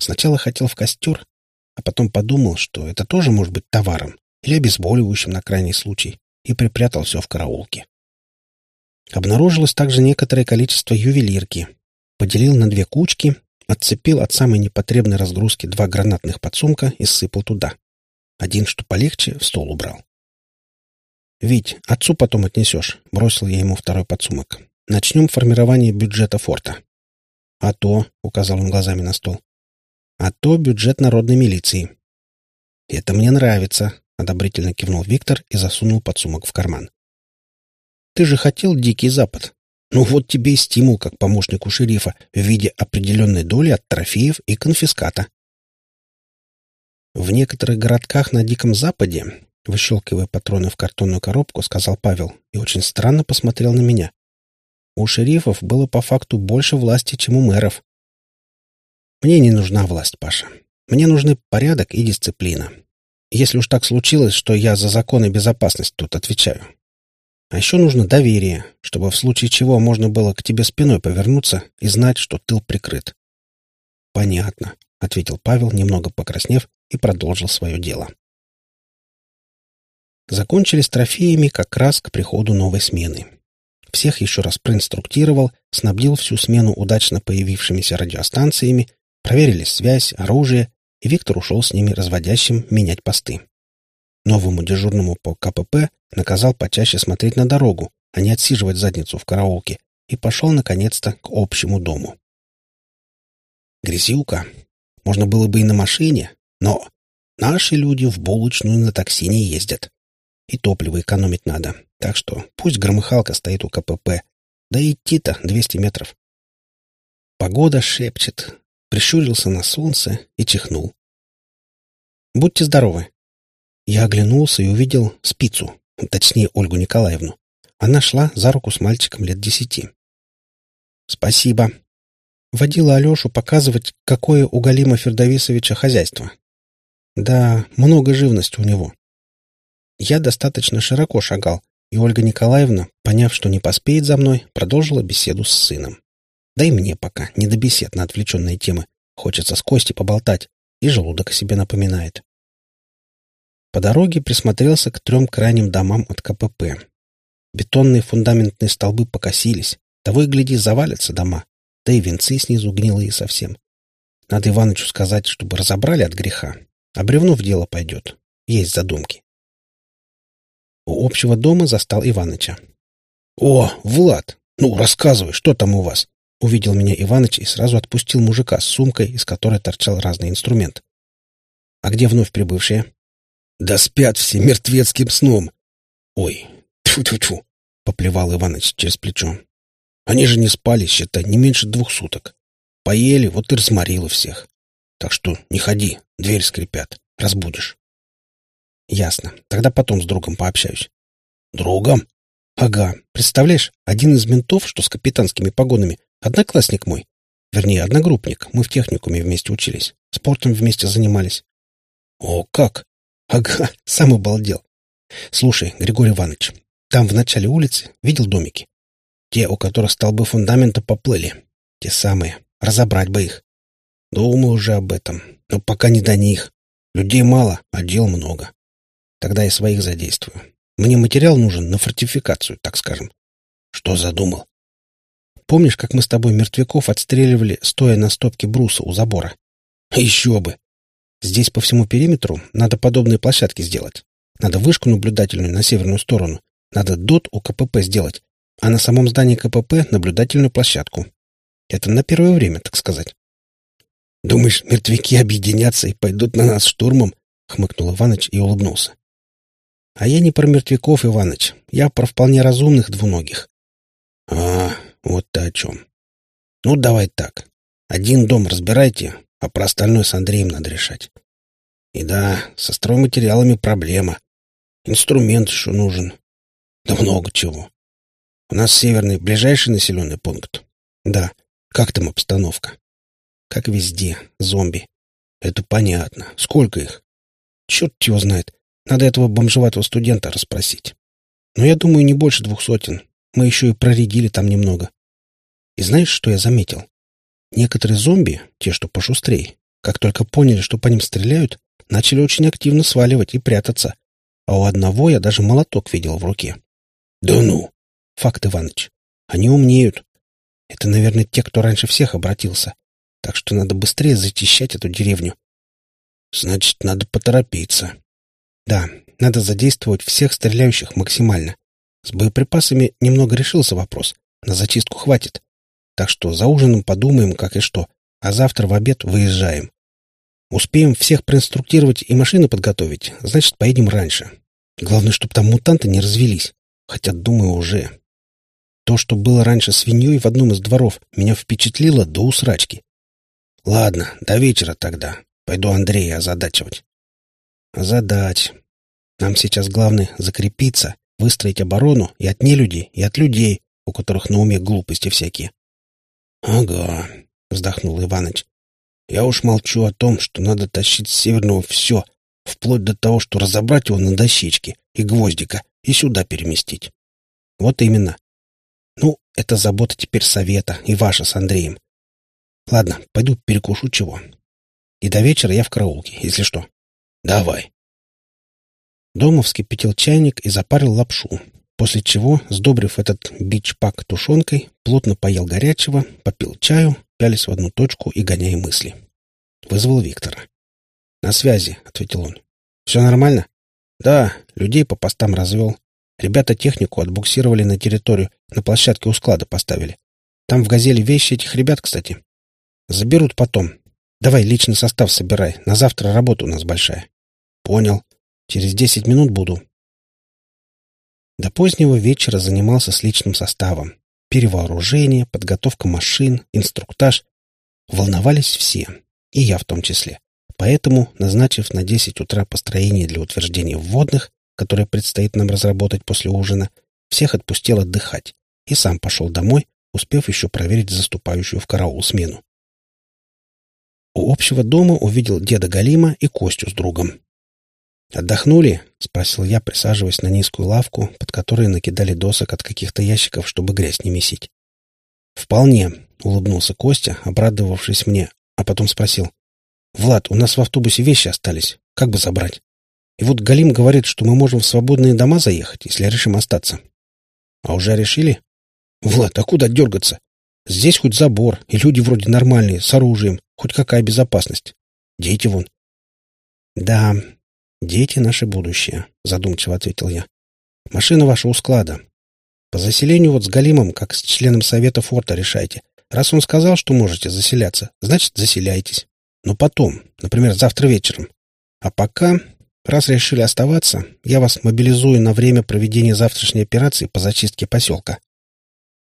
S1: Сначала хотел в костер, а потом подумал, что это тоже может быть товаром или обезболивающим на крайний случай, и припрятал все в караулке. Обнаружилось также некоторое количество ювелирки. Поделил на две кучки, отцепил от самой непотребной разгрузки два гранатных подсумка и сыпал туда. Один, что полегче, в стол убрал. «Вить, отцу потом отнесешь», — бросил я ему второй подсумок. «Начнем формирование бюджета форта». «А то», — указал он глазами на стол, — «а то бюджет народной милиции». «Это мне нравится», — одобрительно кивнул Виктор и засунул подсумок в карман. Ты же хотел Дикий Запад. Ну вот тебе и стимул как помощнику шерифа в виде определенной доли от трофеев и конфиската. В некоторых городках на Диком Западе, выщелкивая патроны в картонную коробку, сказал Павел и очень странно посмотрел на меня. У шерифов было по факту больше власти, чем у мэров. Мне не нужна власть, Паша. Мне нужны порядок и дисциплина. Если уж так случилось, что я за закон и безопасность тут отвечаю, а еще нужно доверие, чтобы в случае чего можно было к тебе спиной повернуться и знать, что тыл прикрыт. Понятно, ответил Павел, немного покраснев, и продолжил свое дело. Закончили с трофеями как раз к приходу новой смены. Всех еще раз проинструктировал, снабдил всю смену удачно появившимися радиостанциями, проверили связь, оружие, и Виктор ушел с ними разводящим менять посты. Новому дежурному по КПП наказал почаще смотреть на дорогу, а не отсиживать задницу в караулке, и пошел, наконец-то, к общему дому. Грязюка. Можно было бы и на машине, но наши люди в булочную на такси не ездят. И топливо экономить надо, так что пусть громыхалка стоит у КПП, да идти-то 200 метров. Погода шепчет, прищурился на солнце и чихнул. «Будьте здоровы!» Я оглянулся и увидел спицу, точнее Ольгу Николаевну. Она шла за руку с мальчиком лет десяти. «Спасибо». Водила Алешу показывать, какое у Галима Фердовисовича хозяйство. Да, много живности у него. Я достаточно широко шагал, и Ольга Николаевна, поняв, что не поспеет за мной, продолжила беседу с сыном. Да и мне пока не до бесед на отвлеченные темы. Хочется с Костей поболтать, и желудок о себе напоминает. По дороге присмотрелся к трем крайним домам от КПП. Бетонные фундаментные столбы покосились. Того и гляди, завалятся дома. Да и венцы снизу гнилые совсем. Надо Иванычу сказать, чтобы разобрали от греха. А бревно в дело пойдет. Есть задумки. У общего дома застал Иваныча. — О, Влад! Ну, рассказывай, что там у вас? Увидел меня Иваныч и сразу отпустил мужика с сумкой, из которой торчал разный инструмент. — А где вновь прибывшие? Да спят все мертвецким сном. Ой, тьфу-тьфу-тьфу, поплевал Иваныч через плечо. Они же не спали, считай, не меньше двух суток. Поели, вот и разморило всех. Так что не ходи, дверь скрипят, разбудишь. Ясно. Тогда потом с другом пообщаюсь. Другом? Ага. Представляешь, один из ментов, что с капитанскими погонами, одноклассник мой. Вернее, одногруппник. Мы в техникуме вместе учились. Спортом вместе занимались. О, как? Ага, сам обалдел. Слушай, Григорий Иванович, там в начале улицы видел домики? Те, у которых столбы фундамента поплыли. Те самые. Разобрать бы их. Думаю уже об этом. Но пока не до них. Людей мало, а дел много. Тогда я своих задействую. Мне материал нужен на фортификацию, так скажем. Что задумал? Помнишь, как мы с тобой мертвяков отстреливали, стоя на стопке бруса у забора? Еще бы! Здесь по всему периметру надо подобные площадки сделать. Надо вышку наблюдательную на северную сторону. Надо ДОТ у КПП сделать. А на самом здании КПП наблюдательную площадку. Это на первое время, так сказать. «Думаешь, мертвяки объединятся и пойдут на нас штурмом?» — хмыкнул Иваныч и улыбнулся. «А я не про мертвяков, Иваныч. Я про вполне разумных двуногих». «А, вот ты о чем. Ну, давай так. Один дом разбирайте, а про остальное с Андреем надо решать. И да, со стройматериалами проблема. Инструмент еще нужен. Да много чего. У нас северный ближайший населенный пункт. Да. Как там обстановка? Как везде. Зомби. Это понятно. Сколько их? Черт его знает. Надо этого бомжеватого студента расспросить. Но я думаю, не больше двух сотен. Мы еще и проредили там немного. И знаешь, что я заметил? Некоторые зомби, те, что пошустрее, как только поняли, что по ним стреляют, начали очень активно сваливать и прятаться. А у одного я даже молоток видел в руке. Да ну! Факт, Иваныч. Они умнеют. Это, наверное, те, кто раньше всех обратился. Так что надо быстрее зачищать эту деревню. Значит, надо поторопиться. Да, надо задействовать всех стреляющих максимально. С боеприпасами немного решился вопрос. На зачистку хватит. Так что за ужином подумаем, как и что. А завтра в обед выезжаем. Успеем всех проинструктировать и машины подготовить, значит, поедем раньше. Главное, чтобы там мутанты не развелись. Хотя, думаю, уже. То, что было раньше свиньей в одном из дворов, меня впечатлило до усрачки. Ладно, до вечера тогда. Пойду Андрея озадачивать. Озадачь. Нам сейчас главное закрепиться, выстроить оборону и от нелюдей, и от людей, у которых на уме глупости всякие. — Ага, — вздохнул Иваныч. — Я уж молчу о том, что надо тащить с Северного все, вплоть до того, что разобрать его на дощечке и гвоздика и сюда переместить. Вот именно. Ну, это забота теперь совета и ваша с Андреем. Ладно, пойду перекушу чего. И до вечера я в караулке, если что. Давай. Дома вскипятил чайник и запарил лапшу, после чего, сдобрив этот бич-пак тушенкой, плотно поел горячего, попил чаю, пялись в одну точку и гоняя мысли. Вызвал Виктора. «На связи», — ответил он. «Все нормально?» «Да, людей по постам развел. Ребята технику отбуксировали на территорию, на площадке у склада поставили. Там в «Газели» вещи этих ребят, кстати. Заберут потом. Давай личный состав собирай. На завтра работа у нас большая». «Понял. Через десять минут буду». До позднего вечера занимался с личным составом. Перевооружение, подготовка машин, инструктаж. Волновались все, и я в том числе. Поэтому, назначив на 10 утра построение для утверждения вводных, которое предстоит нам разработать после ужина, всех отпустил отдыхать и сам пошел домой, успев еще проверить заступающую в караул смену. У общего дома увидел деда Галима и Костю с другом. «Отдохнули?» — спросил я, присаживаясь на низкую лавку, под которой накидали досок от каких-то ящиков, чтобы грязь не месить. «Вполне», — улыбнулся Костя, обрадовавшись мне, а потом спросил. «Влад, у нас в автобусе вещи остались. Как бы забрать?» И вот Галим говорит, что мы можем в свободные дома заехать, если решим остаться. А уже решили? Влад, а куда дергаться? Здесь хоть забор, и люди вроде нормальные, с оружием, хоть какая безопасность. Дети вон. Да, дети — наше будущее, задумчиво ответил я. Машина ваша у склада. По заселению вот с Галимом, как с членом совета форта, решайте. Раз он сказал, что можете заселяться, значит, заселяйтесь. Но потом, например, завтра вечером. А пока Раз решили оставаться, я вас мобилизую на время проведения завтрашней операции по зачистке поселка.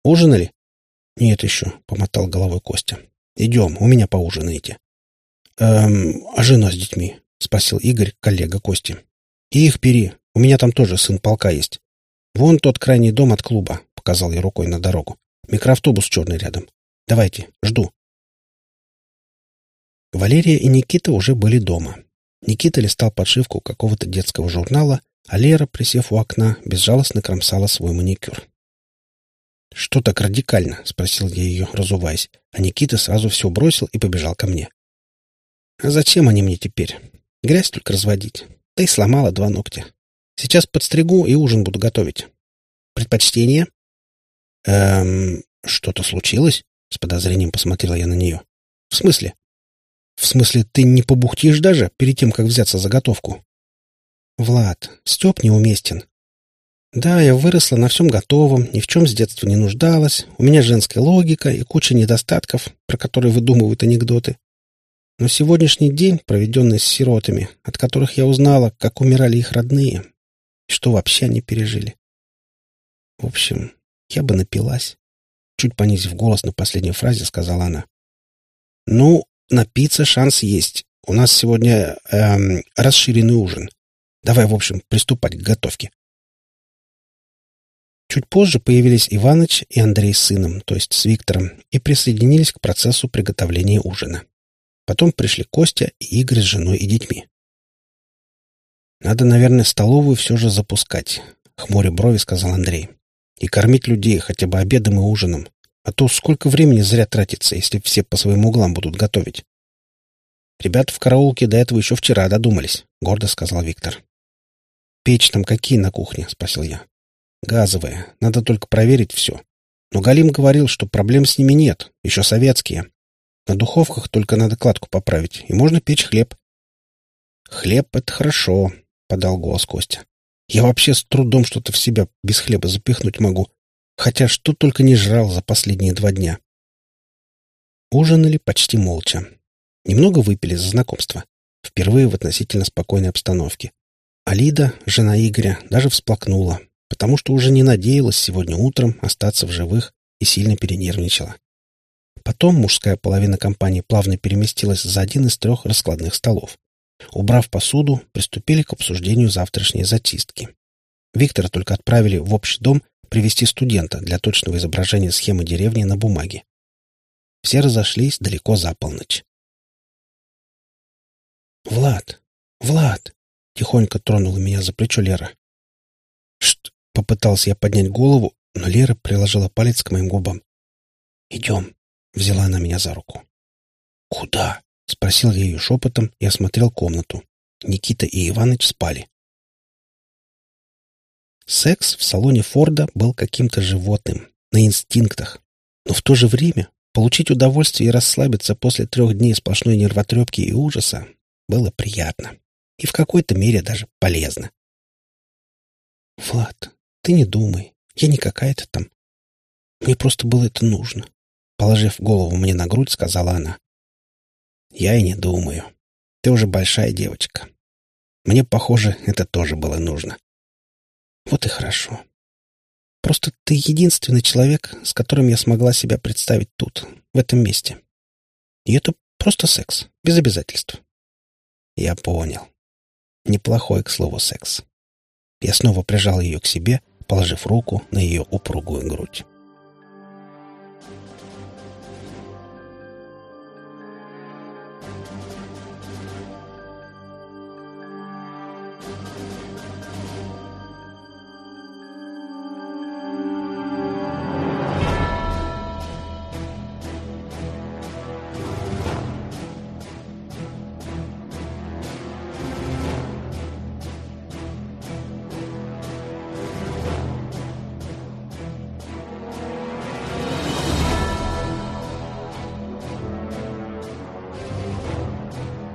S1: Ужинали? Нет еще, — помотал головой Костя. Идем, у меня поужинаете. Эм, а жена с детьми? — спросил Игорь, коллега Кости. И их бери, у меня там тоже сын полка есть. Вон тот крайний дом от клуба, — показал я рукой на дорогу. Микроавтобус черный рядом. Давайте, жду. Валерия и Никита уже были дома. Никита листал подшивку какого-то детского журнала, а Лера, присев у окна, безжалостно кромсала свой маникюр. «Что так радикально?» — спросил я ее, разуваясь, а Никита сразу все бросил и побежал ко мне. «А зачем они мне теперь? Грязь только разводить. Да и сломала два ногтя. Сейчас подстригу и ужин буду готовить. Предпочтение?» «Эм...» «Что-то случилось?» — с подозрением посмотрела я на нее. «В смысле?» «В смысле, ты не побухтишь даже перед тем, как взяться за готовку?» «Влад, Степ неуместен. Да, я выросла на всем готовом, ни в чем с детства не нуждалась, у меня женская логика и куча недостатков, про которые выдумывают анекдоты. Но сегодняшний день, проведенный с сиротами, от которых я узнала, как умирали их родные, что вообще они пережили. В общем, я бы напилась. Чуть понизив голос на последней фразе, сказала она. «Ну, напиться шанс есть. У нас сегодня эм, расширенный ужин. Давай, в общем, приступать к готовке». Чуть позже появились Иваныч и Андрей с сыном, то есть с Виктором, и присоединились к процессу приготовления ужина. Потом пришли Костя и Игорь с женой и детьми. «Надо, наверное, столовую все же запускать», — хмуря брови сказал Андрей. «И кормить людей хотя бы обедом и ужином. А то сколько времени зря тратится, если все по своим углам будут готовить». «Ребята в караулке до этого еще вчера додумались», — гордо сказал Виктор. «Печь там какие на кухне?» — спросил я. Газовые. Надо только проверить все. Но Галим говорил, что проблем с ними нет. Еще советские. На духовках только надо кладку поправить, и можно печь хлеб. «Хлеб — это хорошо», — подал голос Костя. «Я вообще с трудом что-то в себя без хлеба запихнуть могу, хотя что только не жрал за последние два дня». Ужинали почти молча. Немного выпили за знакомство. Впервые в относительно спокойной обстановке. Алида, жена Игоря, даже всплакнула, потому что уже не надеялась сегодня утром остаться в живых и сильно перенервничала. Потом мужская половина компании плавно переместилась за один из трех раскладных столов. Убрав посуду, приступили к обсуждению завтрашней зачистки. Виктора только отправили в общий дом привести студента для точного изображения схемы деревни на бумаге. Все разошлись далеко за полночь. «Влад! Влад!» — тихонько тронула меня за плечо Лера. «Шт!» Попытался я поднять голову, но Лера приложила палец к моим губам. «Идем», — взяла она меня за руку. «Куда?» — спросил я ее шепотом и осмотрел комнату. Никита и Иваныч спали. Секс в салоне Форда был каким-то животным, на инстинктах. Но в то же время получить удовольствие и расслабиться после трех дней сплошной нервотрепки и ужаса было приятно. И в какой-то мере даже полезно. «Влад, ты не думай, я не какая-то там. Мне просто было это нужно. Положив голову мне на грудь, сказала она. Я и не думаю. Ты уже большая девочка. Мне, похоже, это тоже было нужно. Вот и хорошо. Просто ты единственный человек, с которым я смогла себя представить тут, в этом месте. И это просто секс, без обязательств. Я понял. Неплохой, к слову, секс. Я снова прижал ее к себе, положив руку на ее упругую грудь.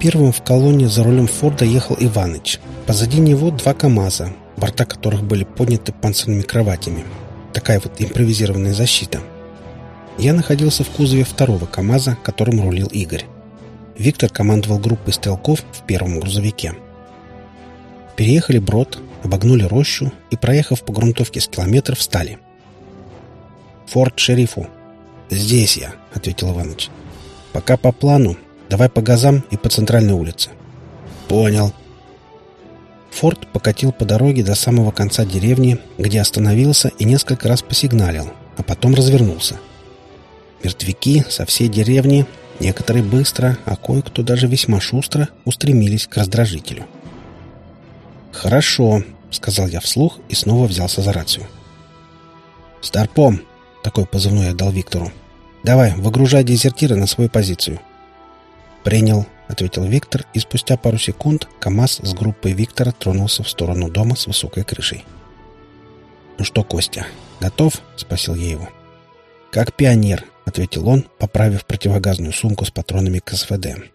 S1: Первым в колонне за рулем Форда ехал Иваныч. Позади него два КАМАЗа, борта которых были подняты панцирными кроватями. Такая вот импровизированная защита. Я находился в кузове второго КАМАЗа, которым рулил Игорь. Виктор командовал группой стрелков в первом грузовике. Переехали брод, обогнули рощу и, проехав по грунтовке с километров, встали. «Форт шерифу». «Здесь я», — ответил Иваныч. «Пока по плану, Давай по газам и по центральной улице. Понял. Форд покатил по дороге до самого конца деревни, где остановился и несколько раз посигналил, а потом развернулся. Мертвяки со всей деревни, некоторые быстро, а кое-кто даже весьма шустро, устремились к раздражителю. «Хорошо», — сказал я вслух и снова взялся за рацию. «Старпом», — такой позывной я дал Виктору, — «давай, выгружай дезертира на свою позицию». «Принял», — ответил Виктор, и спустя пару секунд КамАЗ с группой Виктора тронулся в сторону дома с высокой крышей. «Ну что, Костя, готов?» — спросил я его. «Как пионер», — ответил он, поправив противогазную сумку с патронами к СВД.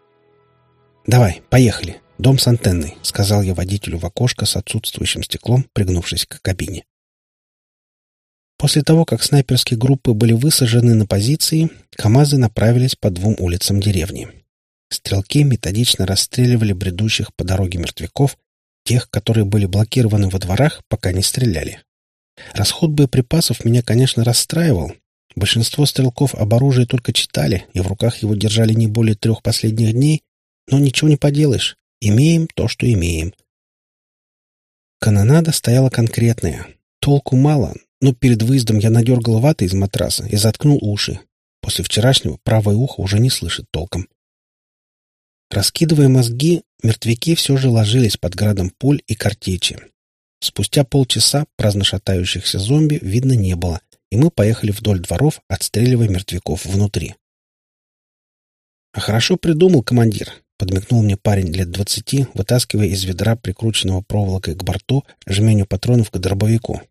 S1: «Давай, поехали. Дом с антенной», — сказал я водителю в окошко с отсутствующим стеклом, пригнувшись к кабине. После того, как снайперские группы были высажены на позиции, КАМАЗы направились по двум улицам деревни. Стрелки методично расстреливали бредущих по дороге мертвяков, тех, которые были блокированы во дворах, пока не стреляли. Расход боеприпасов меня, конечно, расстраивал. Большинство стрелков об оружии только читали и в руках его держали не более трех последних дней, но ничего не поделаешь. Имеем то, что имеем. Канонада стояла конкретная. Толку мало, но перед выездом я надергал ваты из матраса и заткнул уши. После вчерашнего правое ухо уже не слышит толком. Раскидывая мозги, мертвяки все же ложились под градом пуль и картечи. Спустя полчаса праздно шатающихся зомби видно не было, и мы поехали вдоль дворов, отстреливая мертвяков внутри. «А хорошо придумал командир», — подмигнул мне парень лет двадцати, вытаскивая из ведра, прикрученного проволокой к борту, жменю патронов к дробовику.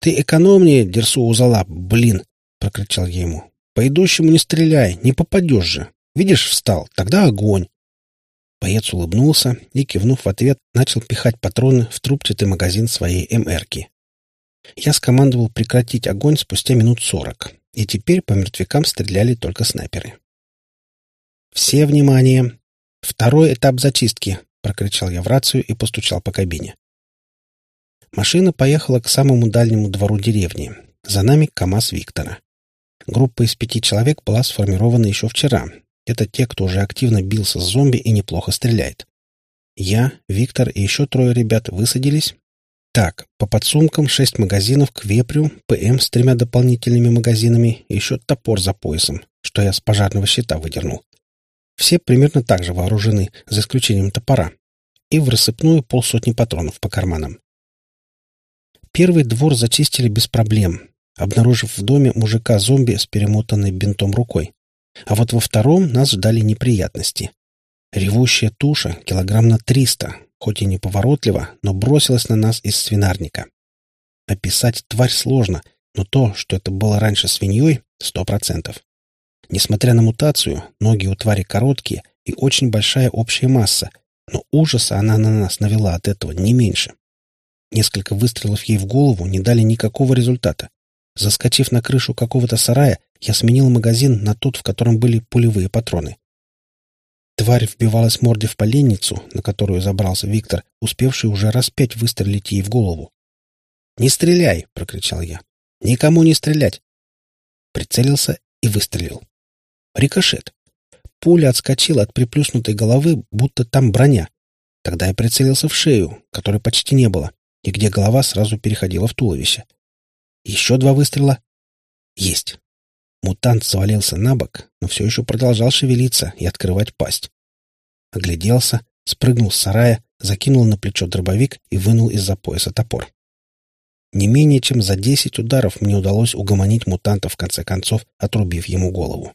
S1: «Ты экономнее, Дерсу Узала, блин!» — прокричал я ему. «По идущему не стреляй, не попадешь же. Видишь, встал, тогда огонь!» Боец улыбнулся и, кивнув в ответ, начал пихать патроны в трубчатый магазин своей МРки. Я скомандовал прекратить огонь спустя минут сорок, и теперь по мертвякам стреляли только снайперы. «Все внимание! Второй этап зачистки!» — прокричал я в рацию и постучал по кабине. Машина поехала к самому дальнему двору деревни. За нами КАМАЗ Виктора. Группа из пяти человек была сформирована еще вчера. Это те, кто уже активно бился с зомби и неплохо стреляет. Я, Виктор и еще трое ребят высадились. Так, по подсумкам шесть магазинов к вепрю, ПМ с тремя дополнительными магазинами еще топор за поясом, что я с пожарного щита выдернул. Все примерно так же вооружены, за исключением топора. И в рассыпную полсотни патронов по карманам. Первый двор зачистили без проблем, обнаружив в доме мужика-зомби с перемотанной бинтом рукой. А вот во втором нас ждали неприятности. Ревущая туша килограмм на триста, хоть и неповоротливо, но бросилась на нас из свинарника. Описать тварь сложно, но то, что это было раньше свиньей, сто процентов. Несмотря на мутацию, ноги у твари короткие и очень большая общая масса, но ужаса она на нас навела от этого не меньше. Несколько выстрелов ей в голову не дали никакого результата. Заскочив на крышу какого-то сарая, я сменил магазин на тот, в котором были пулевые патроны. Тварь вбивалась морде в поленницу, на которую забрался Виктор, успевший уже раз пять выстрелить ей в голову. «Не стреляй!» — прокричал я. «Никому не стрелять!» Прицелился и выстрелил. Рикошет. Пуля отскочила от приплюснутой головы, будто там броня. Тогда я прицелился в шею, которой почти не было и где голова сразу переходила в туловище. Еще два выстрела. Есть. Мутант завалился на бок, но все еще продолжал шевелиться и открывать пасть. Огляделся, спрыгнул с сарая, закинул на плечо дробовик и вынул из-за пояса топор. Не менее чем за десять ударов мне удалось угомонить мутанта в конце концов, отрубив ему голову.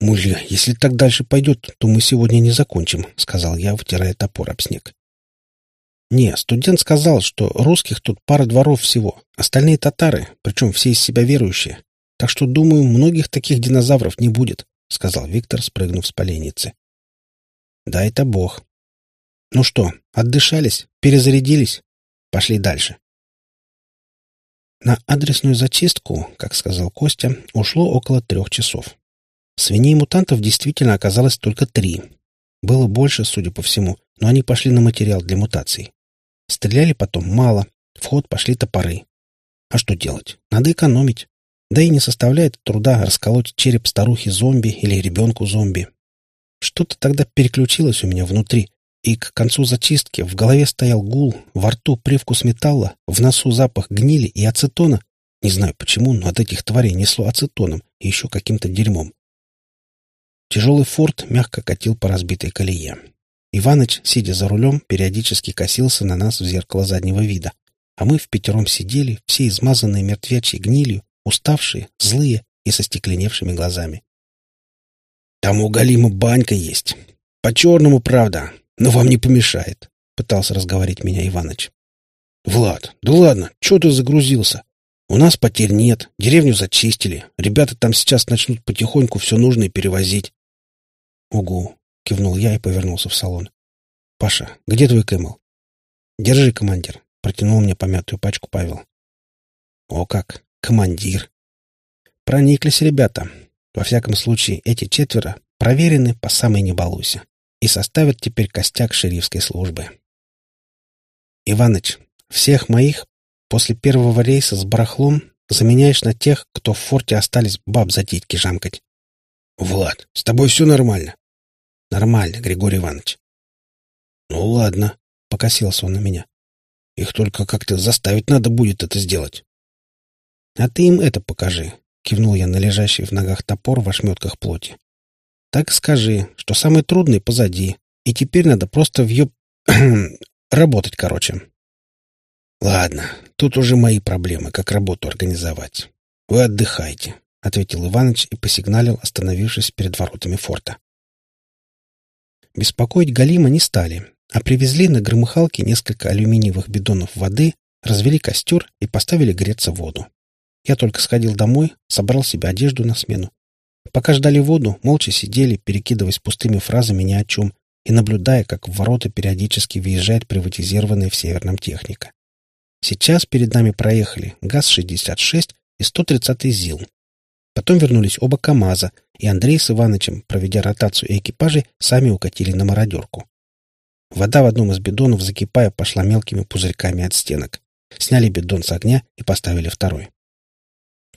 S1: «Мужья, если так дальше пойдет, то мы сегодня не закончим», — сказал я, вытирая топор об снег. Не, студент сказал, что русских тут пара дворов всего, остальные татары, причем все из себя верующие. Так что, думаю, многих таких динозавров не будет, — сказал Виктор, спрыгнув с поленницы. Да это бог. Ну что, отдышались, перезарядились? Пошли дальше. На адресную зачистку, как сказал Костя, ушло около трех часов. Свиней-мутантов действительно оказалось только три. Было больше, судя по всему, но они пошли на материал для мутаций. Стреляли потом мало, в ход пошли топоры. А что делать? Надо экономить. Да и не составляет труда расколоть череп старухи-зомби или ребенку-зомби. Что-то тогда переключилось у меня внутри, и к концу зачистки в голове стоял гул, во рту привкус металла, в носу запах гнили и ацетона. Не знаю почему, но от этих тварей несло ацетоном и еще каким-то дерьмом. Тяжелый форт мягко катил по разбитой колее. Иваныч, сидя за рулем, периодически косился на нас в зеркало заднего вида. А мы в пятером сидели, все измазанные мертвячей гнилью, уставшие, злые и со стекленевшими глазами. «Там у Галима банька есть. По-черному, правда, но вам не помешает», — пытался разговорить меня Иваныч. «Влад, да ладно, чего ты загрузился?
S2: У нас потерь нет, деревню зачистили. Ребята там сейчас начнут потихоньку все нужное перевозить.
S1: Угу, кивнул я и повернулся в салон. Паша, где твой Кэмл? Держи, командир. Протянул мне помятую пачку Павел. О как, командир. Прониклись ребята. Во всяком случае, эти четверо проверены по самой не балуйся и составят теперь костяк шерифской службы. Иваныч, всех моих После первого рейса с барахлом заменяешь на тех, кто в форте остались баб за титьки жамкать.
S2: — Влад, с тобой все нормально?
S1: — Нормально, Григорий Иванович.
S2: — Ну ладно, — покосился он на меня. — Их только как-то заставить надо будет это сделать.
S1: — А ты им это покажи, — кивнул я на лежащий в ногах топор в ошметках плоти. — Так скажи, что самое трудное позади, и теперь надо просто в въеб... работать, короче.
S2: «Ладно, тут уже мои проблемы, как работу организовать. Вы отдыхайте», — ответил Иваныч и посигналил, остановившись перед воротами форта.
S1: Беспокоить Галима не стали, а привезли на громыхалке несколько алюминиевых бидонов воды, развели костер и поставили греться воду. Я только сходил домой, собрал себе одежду на смену. Пока ждали воду, молча сидели, перекидываясь пустыми фразами ни о чем и наблюдая, как в ворота периодически въезжает приватизированная в Северном техника. Сейчас перед нами проехали ГАЗ-66 и 130-й ЗИЛ. Потом вернулись оба КАМАЗа, и Андрей с Иванычем, проведя ротацию экипажей, сами укатили на мародерку. Вода в одном из бидонов, закипая, пошла мелкими пузырьками от стенок. Сняли бидон с огня и поставили второй.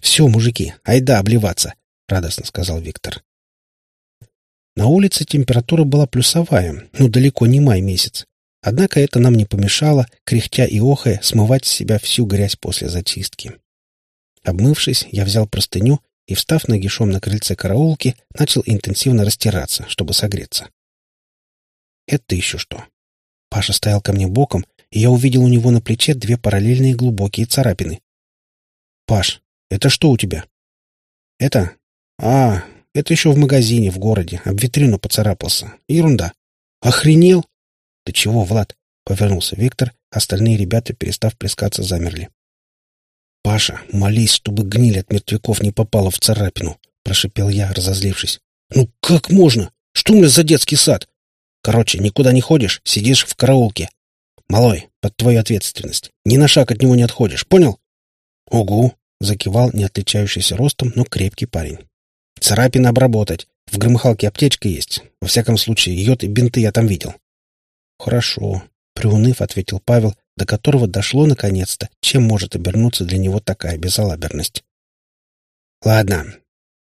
S1: «Все, мужики, айда обливаться!» — радостно сказал Виктор. На улице температура была плюсовая, но далеко не май месяц. Однако это нам не помешало, кряхтя и охая, смывать с себя всю грязь после зачистки. Обмывшись, я взял простыню и, встав нагишом на крыльце караулки, начал интенсивно растираться, чтобы согреться. Это еще что? Паша стоял ко мне боком, и я увидел у него на плече две параллельные глубокие царапины. «Паш, это что у тебя?» «Это? А, это еще в магазине в городе, об витрину поцарапался. Ерунда. Охренел? «Ты чего, Влад?» — повернулся Виктор, остальные ребята, перестав плескаться, замерли.
S2: «Паша, молись, чтобы гниль от мертвяков не попала в царапину», — прошипел я, разозлившись. «Ну как можно? Что у меня за детский сад? Короче, никуда не ходишь, сидишь в караулке. Малой, под твою ответственность. Ни на шаг от него не отходишь, понял?»
S1: «Угу», — закивал не отличающийся ростом, но крепкий парень.
S2: «Царапины обработать. В громыхалке аптечка есть. Во всяком случае, йод и бинты я там видел.
S1: «Хорошо», — приуныв, ответил Павел, до которого дошло наконец-то, чем может обернуться для него такая безалаберность.
S2: «Ладно.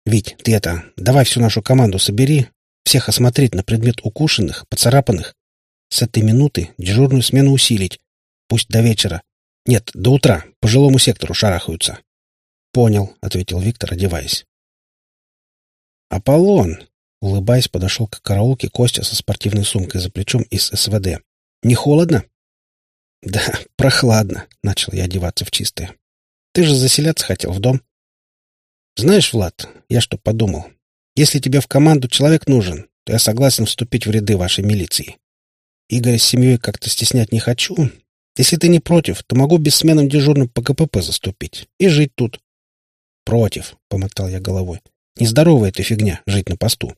S2: Вить, ты это, давай всю нашу команду собери, всех осмотреть на предмет укушенных, поцарапанных. С этой минуты дежурную смену усилить. Пусть до вечера. Нет, до утра, по жилому сектору шарахаются».
S1: «Понял», — ответил Виктор, одеваясь.
S2: «Аполлон,
S1: Улыбаясь, подошел к караулке Костя со спортивной сумкой за плечом из СВД. «Не холодно?»
S2: «Да, прохладно», — начал я одеваться в чистое. «Ты же заселяться хотел в дом». «Знаешь, Влад, я что подумал? Если тебе в команду человек нужен, то я согласен вступить в ряды вашей милиции. Игоря с семьей как-то стеснять не хочу. Если ты не против, то могу бессменным дежурным по КПП заступить и жить тут».
S1: «Против», — помотал я головой. «Нездоровая эта фигня — жить на посту.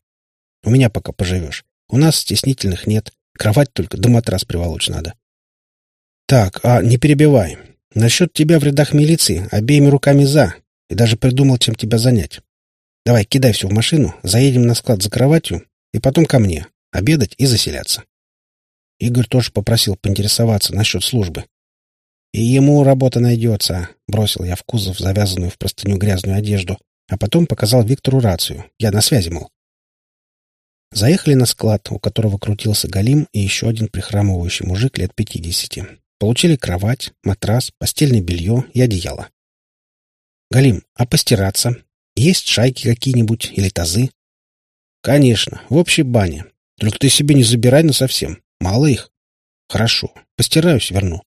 S1: У меня пока поживешь. У нас стеснительных нет. Кровать только да матрас приволочь надо. Так, а не перебивай. Насчет тебя в рядах милиции обеими руками за. И даже придумал, чем тебя занять. Давай, кидай все в машину, заедем на склад за кроватью, и потом ко мне. Обедать и заселяться. Игорь тоже попросил поинтересоваться насчет службы. «И ему работа найдется», — бросил я в кузов завязанную в простыню грязную одежду, а потом показал Виктору рацию. Я на связи, мол. Заехали на склад, у которого крутился Галим и еще один прихрамывающий мужик лет пятидесяти. Получили кровать, матрас, постельное белье и одеяло. «Галим, а постираться? Есть шайки какие-нибудь или тазы?» «Конечно, в общей бане. Только ты себе не забирай на совсем. Мало их». «Хорошо, постираюсь, верну».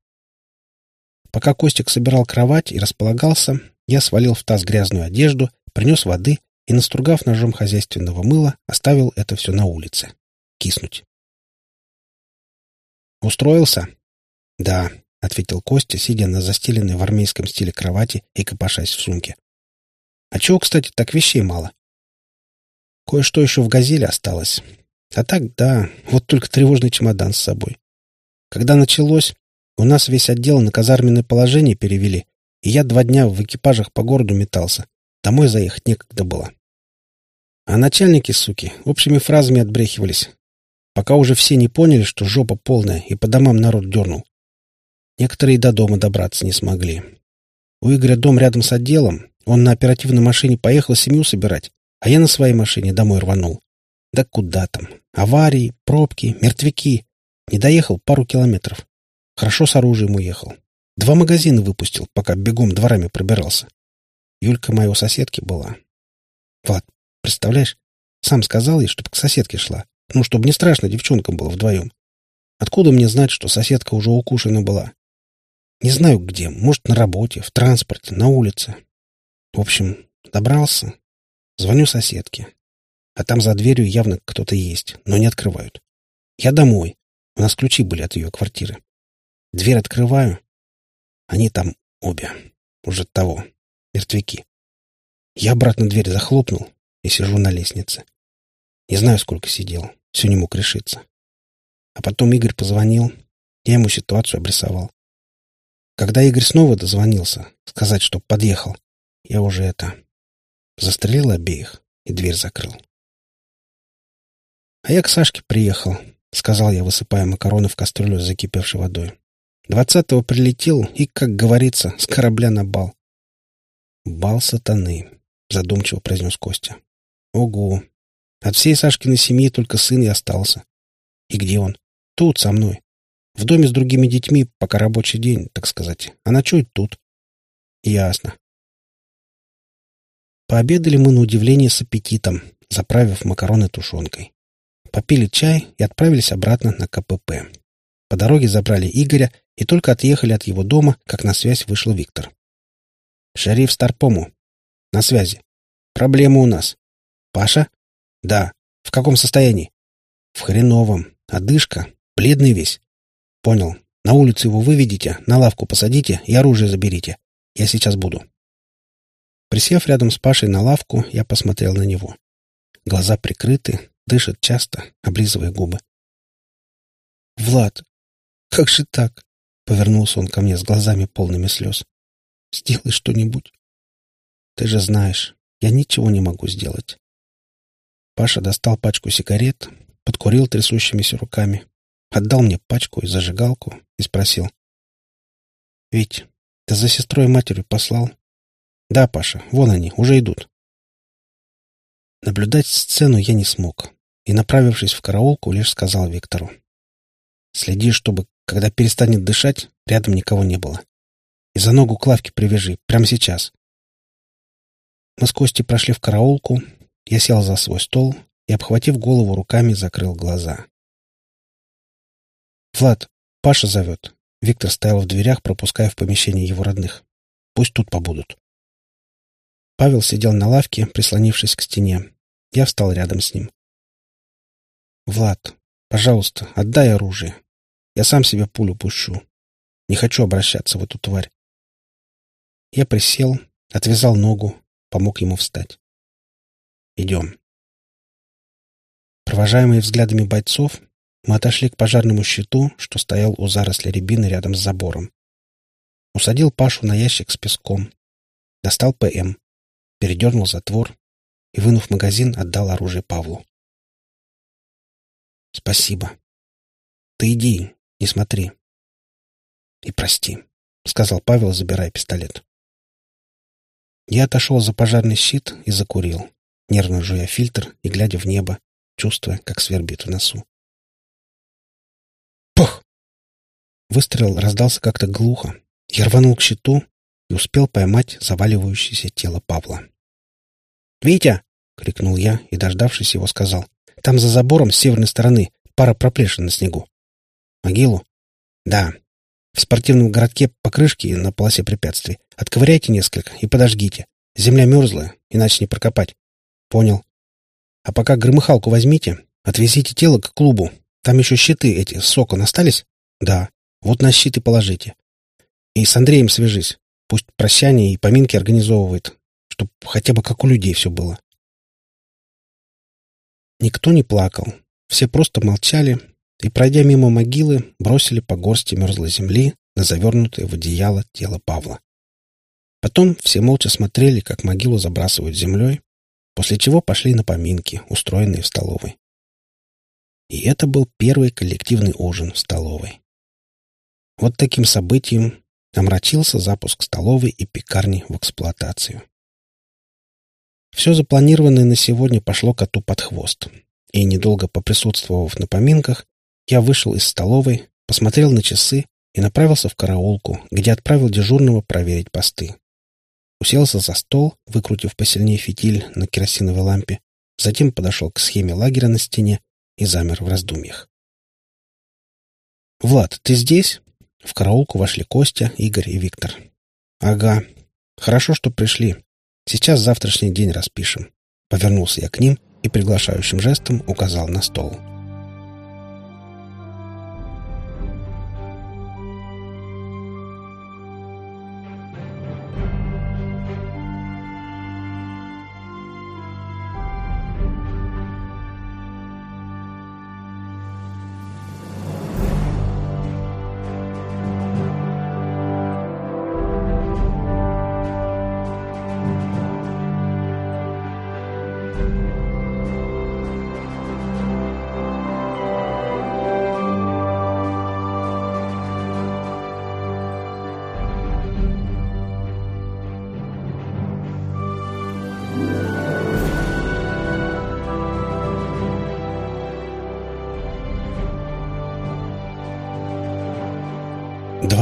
S1: Пока Костик собирал кровать и располагался, я свалил в таз грязную одежду, принес воды и, настругав ножом хозяйственного мыла, оставил это все на улице. Киснуть. «Устроился?» «Да.
S2: — ответил Костя, сидя на застеленной в армейском стиле кровати и копошась в сумке. «А чего, кстати, так вещей мало?» «Кое-что еще в «Газели» осталось. А так, да, вот только тревожный чемодан с собой. Когда началось, у нас весь отдел на казарменное положение перевели, и я два дня в экипажах по городу метался. Домой заехать некогда было. А начальники, суки, общими фразами отбрехивались, пока уже все не поняли, что жопа полная, и по домам народ дернул. Некоторые до дома добраться не смогли. У Игоря дом рядом с отделом, он на оперативной машине поехал семью собирать, а я на своей машине домой рванул. Да куда там? Аварии, пробки, мертвяки. Не доехал пару километров. Хорошо с оружием уехал. Два магазина выпустил, пока бегом дворами пробирался. Юлька моего соседки была. Влад, представляешь, сам сказал ей, чтобы к соседке шла. Ну, чтобы не страшно девчонкам было вдвоем. Откуда мне знать, что соседка уже укушена была? Не знаю где. Может, на работе, в транспорте, на улице. В общем, добрался. Звоню соседке. А там за дверью явно кто-то есть, но не открывают. Я домой. У нас ключи были от ее квартиры. Дверь открываю. Они там обе. Уже того. Мертвяки. Я обратно дверь захлопнул и сижу на лестнице. Не знаю, сколько сидел. Все не мог решиться. А потом Игорь позвонил. Я ему ситуацию обрисовал. Когда Игорь снова дозвонился, сказать, что подъехал, я уже это... Застрелил обеих и дверь закрыл. А я к Сашке приехал, — сказал я, высыпая макароны в кастрюлю с закипевшей водой. Двадцатого прилетел и, как говорится, с корабля на бал. «Бал сатаны», — задумчиво произнес Костя. «Ого! От всей Сашкиной семьи только сын и остался. И где он? Тут, со мной. В доме с другими детьми, пока рабочий день, так сказать. А ночует тут». «Ясно». Пообедали мы на удивление с аппетитом, заправив макароны тушенкой. Попили чай и отправились обратно на КПП. По дороге забрали Игоря и только отъехали от его дома, как на связь вышел Виктор. «Шериф Старпому. На связи. Проблема у нас. Паша? Да. В каком состоянии? В хреновом. Одышка. Бледный весь. Понял. На улицу его выведите, на лавку посадите и оружие заберите. Я сейчас буду. Присев рядом с Пашей на лавку, я посмотрел на него. Глаза прикрыты, Дышит часто, облизывая губы. «Влад, как же так?» — повернулся он ко мне с глазами полными слез. «Сделай что-нибудь». «Ты же знаешь, я ничего не могу сделать». Паша достал пачку сигарет, подкурил трясущимися руками, отдал мне пачку и зажигалку и спросил. «Вить, ты за сестрой и матерью послал?» «Да, Паша, вон они, уже идут». Наблюдать сцену я не смог и, направившись в караулку, лишь сказал Виктору. «Следи, чтобы, когда перестанет дышать, рядом никого не было. И за ногу к лавке привяжи, прямо сейчас». Мы с Костей прошли в караулку, я сел за свой стол и, обхватив голову руками, закрыл глаза. «Влад, Паша зовет». Виктор стоял в дверях, пропуская в помещение его родных. «Пусть тут побудут». Павел сидел на лавке, прислонившись к стене. Я встал рядом с ним. «Влад, пожалуйста, отдай оружие. Я сам себе пулю пущу. Не хочу обращаться в эту тварь». Я присел, отвязал ногу, помог ему встать. «Идем». Провожаемые взглядами бойцов, мы отошли к пожарному щиту, что стоял у заросли рябины рядом с забором. Усадил Пашу на ящик с песком. Достал ПМ. Передернул затвор и, вынув магазин, отдал оружие Павлу. Спасибо. Ты иди, не смотри. И прости, сказал Павел, забирая пистолет. Я отошел за пожарный щит и закурил, нервно жуя фильтр и глядя в небо, чувствуя, как свербит в носу. Пух! Выстрел раздался как-то глухо. Я рванул к щиту и успел поймать заваливающееся тело Павла. «Витя!» — крикнул я и, дождавшись его, сказал. Там за забором с северной стороны пара проплешин на снегу. Могилу? Да. В спортивном городке покрышки на полосе препятствий. Отковыряйте несколько и подожгите. Земля мерзлая, иначе не прокопать. Понял. А пока громыхалку возьмите, отвезите тело к клубу. Там еще щиты эти с сокон остались? Да. Вот на щиты положите. И с Андреем свяжись. Пусть прощание и поминки организовывает, чтобы хотя бы как у людей все было. Никто не плакал. Все просто молчали и, пройдя мимо могилы, бросили по горсти мерзлой земли на завернутое в одеяло тело Павла. Потом все молча смотрели, как могилу забрасывают землей, после чего пошли на поминки, устроенные в столовой. И это был первый коллективный ужин в столовой. Вот таким событием омрачился запуск столовой и пекарни в эксплуатацию. Все запланированное на сегодня пошло коту под хвост, и, недолго поприсутствовав на поминках, я вышел из столовой, посмотрел на часы и направился в караулку, где отправил дежурного проверить посты. Уселся за стол, выкрутив посильнее фитиль на керосиновой лампе, затем подошел к схеме лагеря на стене и замер в раздумьях. «Влад, ты здесь?» В караулку вошли Костя, Игорь и Виктор. «Ага. Хорошо, что пришли. Сейчас завтрашний день распишем». Повернулся я к ним и приглашающим жестом указал на стол.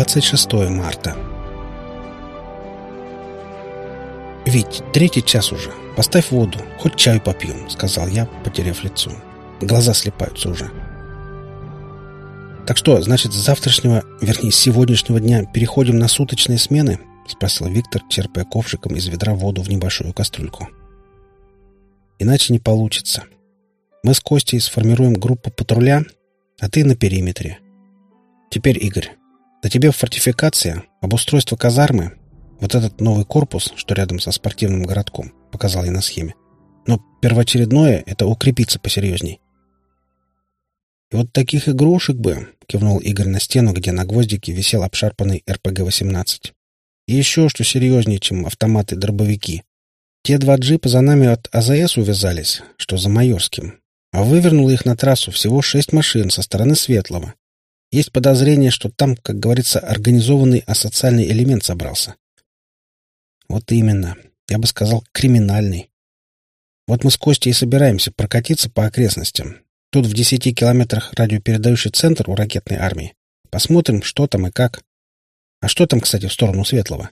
S2: 26 марта. «Вить, третий час уже. Поставь воду. Хоть чай попьем», — сказал я, потеряв лицо. Глаза слепаются уже. «Так что, значит, с завтрашнего, вернее, с сегодняшнего дня переходим на суточные смены?» — спросил Виктор, черпая ковшиком из ведра воду в небольшую кастрюльку. «Иначе не получится. Мы с Костей сформируем группу патруля, а ты на периметре. Теперь, Игорь, на тебе фортификация, обустройство казармы, вот этот новый корпус, что рядом со спортивным городком, показал я на схеме. Но первоочередное — это укрепиться посерьезней. «И вот таких игрушек бы», — кивнул Игорь на стену, где на гвоздике висел обшарпанный РПГ-18. «И еще что серьезнее, чем автоматы-дробовики. Те два джипа за нами от АЗС увязались, что за Майорским, а вывернуло их на трассу всего шесть машин со стороны Светлого. Есть подозрение, что там, как говорится, организованный асоциальный элемент собрался. Вот именно. Я бы сказал, криминальный. Вот мы с Костей и собираемся прокатиться по окрестностям. Тут в десяти километрах радиопередающий центр у ракетной армии. Посмотрим, что там и как. А что там, кстати, в сторону Светлого?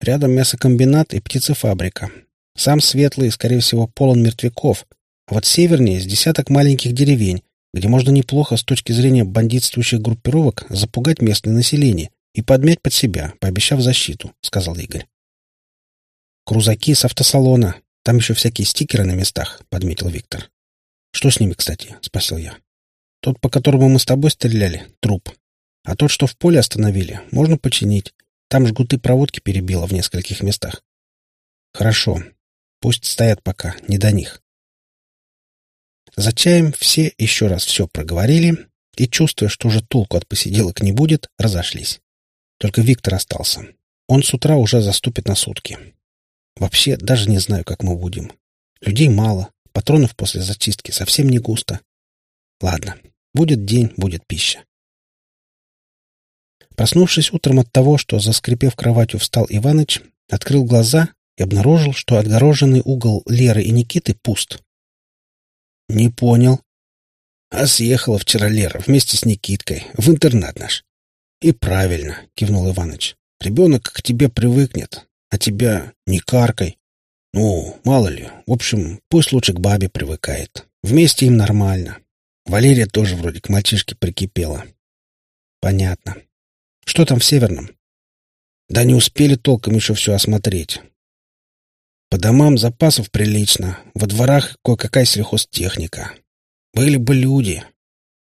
S2: Рядом мясокомбинат и птицефабрика. Сам Светлый, скорее всего, полон мертвяков. А вот севернее с десяток маленьких деревень, где можно неплохо с точки зрения бандитствующих группировок запугать местное население и подмять под себя, пообещав защиту, — сказал Игорь. «Крузаки с автосалона. Там еще всякие стикеры на местах», — подметил Виктор. «Что с ними, кстати?» — спросил я. «Тот, по которому мы с тобой стреляли, — труп. А тот, что в поле остановили, можно починить. Там жгуты проводки перебило в нескольких местах». «Хорошо. Пусть стоят пока, не до них. За все еще раз все проговорили и, чувствуя, что уже толку от посиделок не будет, разошлись. Только Виктор остался. Он с утра уже заступит на сутки. Вообще, даже не знаю, как мы будем. Людей мало, патронов после зачистки совсем не густо. Ладно, будет день, будет пища. Проснувшись утром от того, что, заскрипев кроватью, встал Иваныч, открыл глаза и обнаружил, что отгороженный угол Леры и Никиты пуст. «Не понял». «А съехала вчера Лера вместе с Никиткой в интернат наш». «И правильно», — кивнул Иваныч. «Ребенок к тебе привыкнет, а тебя не каркай. Ну, мало ли. В общем, пусть лучше к бабе привыкает. Вместе им нормально. Валерия тоже вроде к мальчишке прикипела». «Понятно. Что там в Северном?» «Да не успели толком еще все осмотреть. По домам запасов прилично, во дворах кое-какая сельхозтехника. Были бы люди.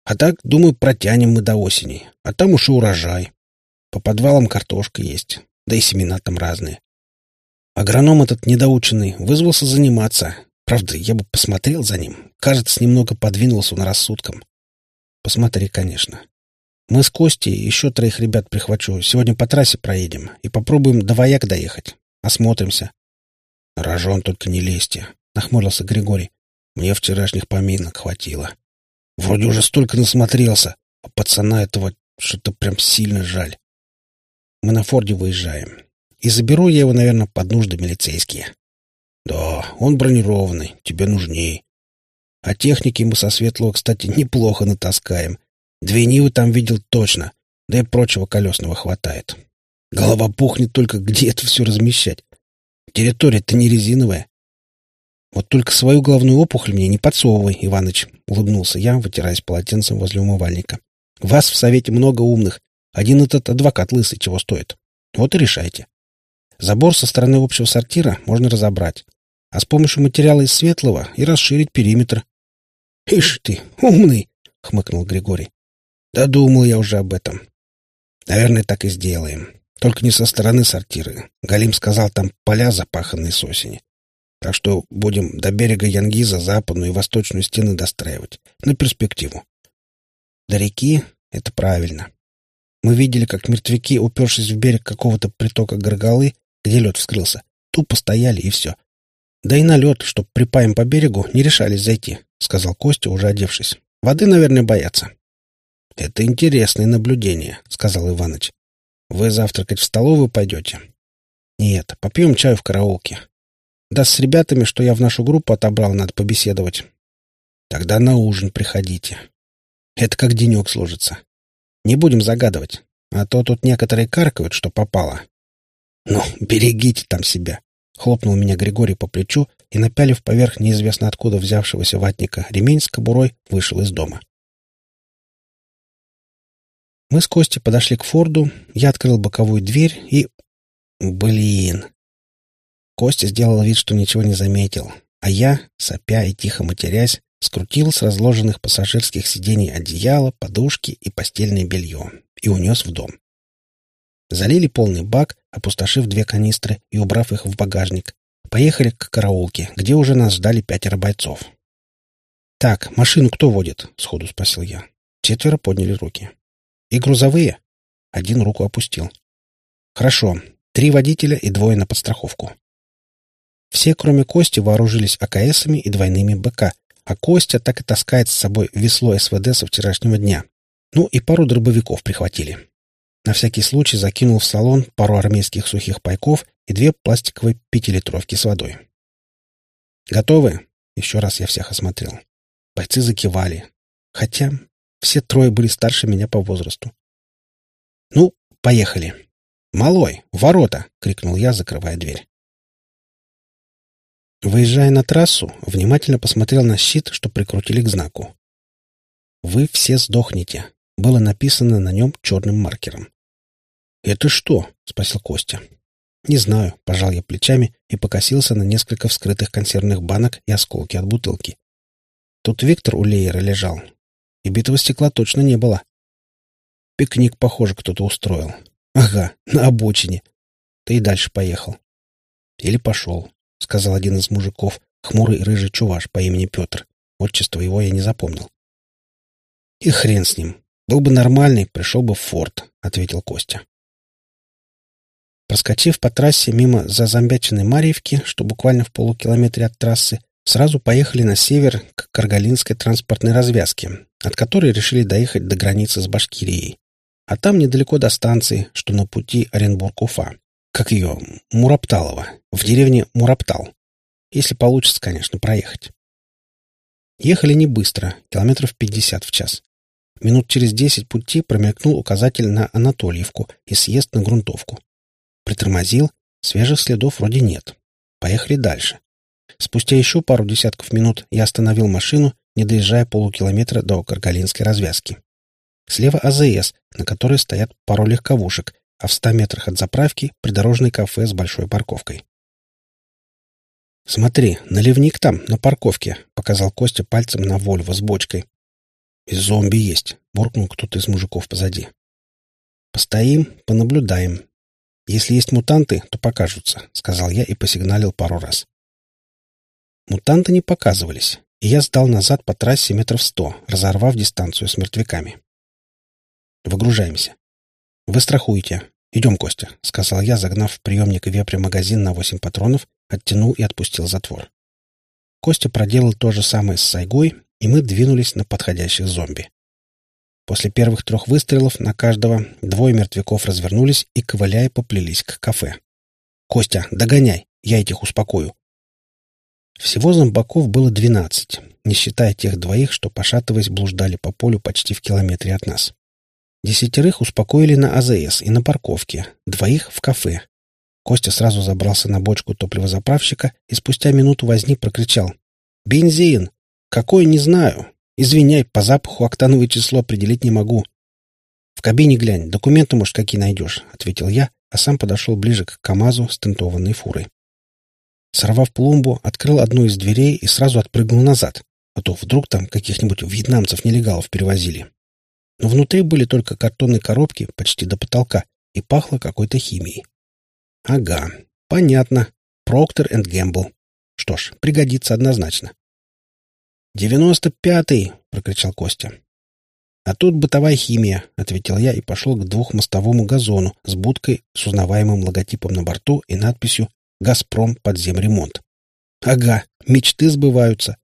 S2: А так, думаю, протянем мы до осени, а там уж и урожай. По подвалам картошка есть, да и семена там разные. Агроном этот недоученный вызвался заниматься. Правда, я бы посмотрел за ним. Кажется, немного подвинулся он рассудком. Посмотри, конечно. Мы с Костей еще троих ребят прихвачу. Сегодня по трассе проедем и попробуем до вояк доехать. Осмотримся. Рожон только не лезьте, — нахмурился Григорий. Мне вчерашних поминок хватило. Вроде уже столько насмотрелся, а пацана этого что-то прям сильно жаль. Мы на Форде выезжаем. И заберу я его, наверное, под нужды милицейские. Да, он бронированный, тебе нужней. А техники мы со Светлого, кстати, неплохо натаскаем. Две Нивы там видел точно, да и прочего колесного хватает. Голова пухнет только, где это все размещать. Территория-то не резиновая. Вот только свою главную опухоль мне не подсовывай, Иваныч, — улыбнулся я, вытираясь полотенцем возле умывальника. Вас в совете много умных. Один этот адвокат лысый чего стоит. Вот и решайте. Забор со стороны общего сортира можно разобрать, а с помощью материала из светлого и расширить периметр. — Ишь ты, умный! — хмыкнул Григорий. — Да думал я уже об этом. Наверное, так и сделаем. Только не со стороны сортира. Галим сказал, там поля запаханные с осени. Так что будем до берега Янгиза западную и восточную стены достраивать. На перспективу. До реки — это правильно. Мы видели, как мертвяки, упершись в берег какого-то притока Горгалы, где лед вскрылся, тупо стояли и все. Да и на лед, чтоб припаем по берегу, не решались зайти, — сказал Костя, уже одевшись. Воды, наверное, боятся. — Это интересное наблюдение, — сказал Иваныч. — Вы завтракать в столовую пойдете? — Нет, попьем чаю в караулке. Да с ребятами, что я в нашу группу отобрал, надо побеседовать. Тогда на ужин приходите. Это как денек сложится. Не будем загадывать, а то тут некоторые каркают, что попало. Ну, берегите там себя. Хлопнул меня Григорий по плечу и, напялив поверх неизвестно откуда взявшегося ватника ремень с кобурой, вышел из дома. Мы с Костей подошли к Форду, я открыл боковую дверь и... Блин! Костя сделал вид, что ничего не заметил, а я, сопя и тихо матерясь, скрутил с разложенных пассажирских сидений одеяло, подушки и постельное белье и унес в дом. Залили полный бак, опустошив две канистры и убрав их в багажник. Поехали к караулке, где уже нас ждали пятеро бойцов. «Так, машину кто водит?» — сходу спросил я. Четверо подняли руки. «И грузовые?» Один руку опустил. «Хорошо. Три водителя и двое на подстраховку». Все, кроме Кости, вооружились АКСами и двойными БК, а Костя так и таскает с собой весло СВД со вчерашнего дня. Ну и пару дробовиков прихватили. На всякий случай закинул в салон пару армейских сухих пайков и две пластиковые пятилитровки с водой. «Готовы?» — еще раз я всех осмотрел. Бойцы закивали. Хотя все трое были старше меня по возрасту. «Ну, поехали!» «Малой, ворота!» — крикнул я, закрывая дверь. Выезжая на трассу, внимательно посмотрел на щит, что прикрутили к знаку. «Вы все сдохнете», — было написано на нем черным маркером. «Это что?» — спросил Костя. «Не знаю», — пожал я плечами и покосился на несколько вскрытых консервных банок и осколки от бутылки. Тут Виктор у Лейера лежал, и битого стекла точно не было. Пикник, похоже, кто-то устроил. Ага, на обочине. Ты и дальше поехал. Или пошел. — сказал один из мужиков, хмурый рыжий чуваш по имени Петр. Отчество его я не запомнил. — И хрен с ним. Был бы нормальный, пришел бы в форт, — ответил Костя. Проскочив по трассе мимо зазомбяченной Марьевки, что буквально в полукилометре от трассы, сразу поехали на север к Каргалинской транспортной развязке, от которой решили доехать до границы с Башкирией. А там недалеко до станции, что на пути Оренбург-Уфа как ее, Мурапталова, в деревне Мураптал. Если получится, конечно, проехать. Ехали не быстро, километров пятьдесят в час. Минут через десять пути промелькнул указатель на Анатольевку и съезд на грунтовку. Притормозил, свежих следов вроде нет. Поехали дальше. Спустя еще пару десятков минут я остановил машину, не доезжая полукилометра до Каргалинской развязки. Слева АЗС, на которой стоят пару легковушек, а в ста метрах от заправки придорожное кафе с большой парковкой. «Смотри, наливник там, на парковке», — показал Костя пальцем на Вольво с бочкой. «И зомби есть», — буркнул кто-то из мужиков позади. Постоим, понаблюдаем. Если есть мутанты, то покажутся, сказал я и посигналил пару раз. Мутанты не показывались, и я сдал назад по трассе метров сто, разорвав дистанцию с мертвяками. Выгружаемся. Вы страхуете. Идем, Костя, сказал я, загнав приемник вепря магазин на восемь патронов, оттянул и отпустил затвор. Костя проделал то же самое с Сайгой, и мы двинулись на подходящих зомби. После первых трех выстрелов на каждого двое мертвяков развернулись и, ковыляя, поплелись к кафе. «Костя, догоняй! Я этих успокою!» Всего зомбаков было двенадцать, не считая тех двоих, что, пошатываясь, блуждали по полю почти в километре от нас. Десятерых успокоили на АЗС и на парковке, двоих — в кафе. Костя сразу забрался на бочку топливозаправщика и спустя минуту возни прокричал. «Бензин! Какой, не знаю. Извиняй, по запаху октановое число определить не могу». «В кабине глянь, документы, может, какие найдешь», — ответил я, а сам подошел ближе к КамАЗу с тентованной фурой. Сорвав пломбу, открыл одну из дверей и сразу отпрыгнул назад, а то вдруг там каких-нибудь вьетнамцев-нелегалов перевозили. Но внутри были только картонные коробки почти до потолка и пахло какой-то химией. Ага, понятно. Проктор энд Гэмбл. Что ж, пригодится однозначно. «Девяносто пятый!» — прокричал Костя. «А тут бытовая химия», — ответил я и пошел к двухмостовому газону с будкой с узнаваемым логотипом на борту и надписью «Газпром подземремонт». «Ага, мечты сбываются».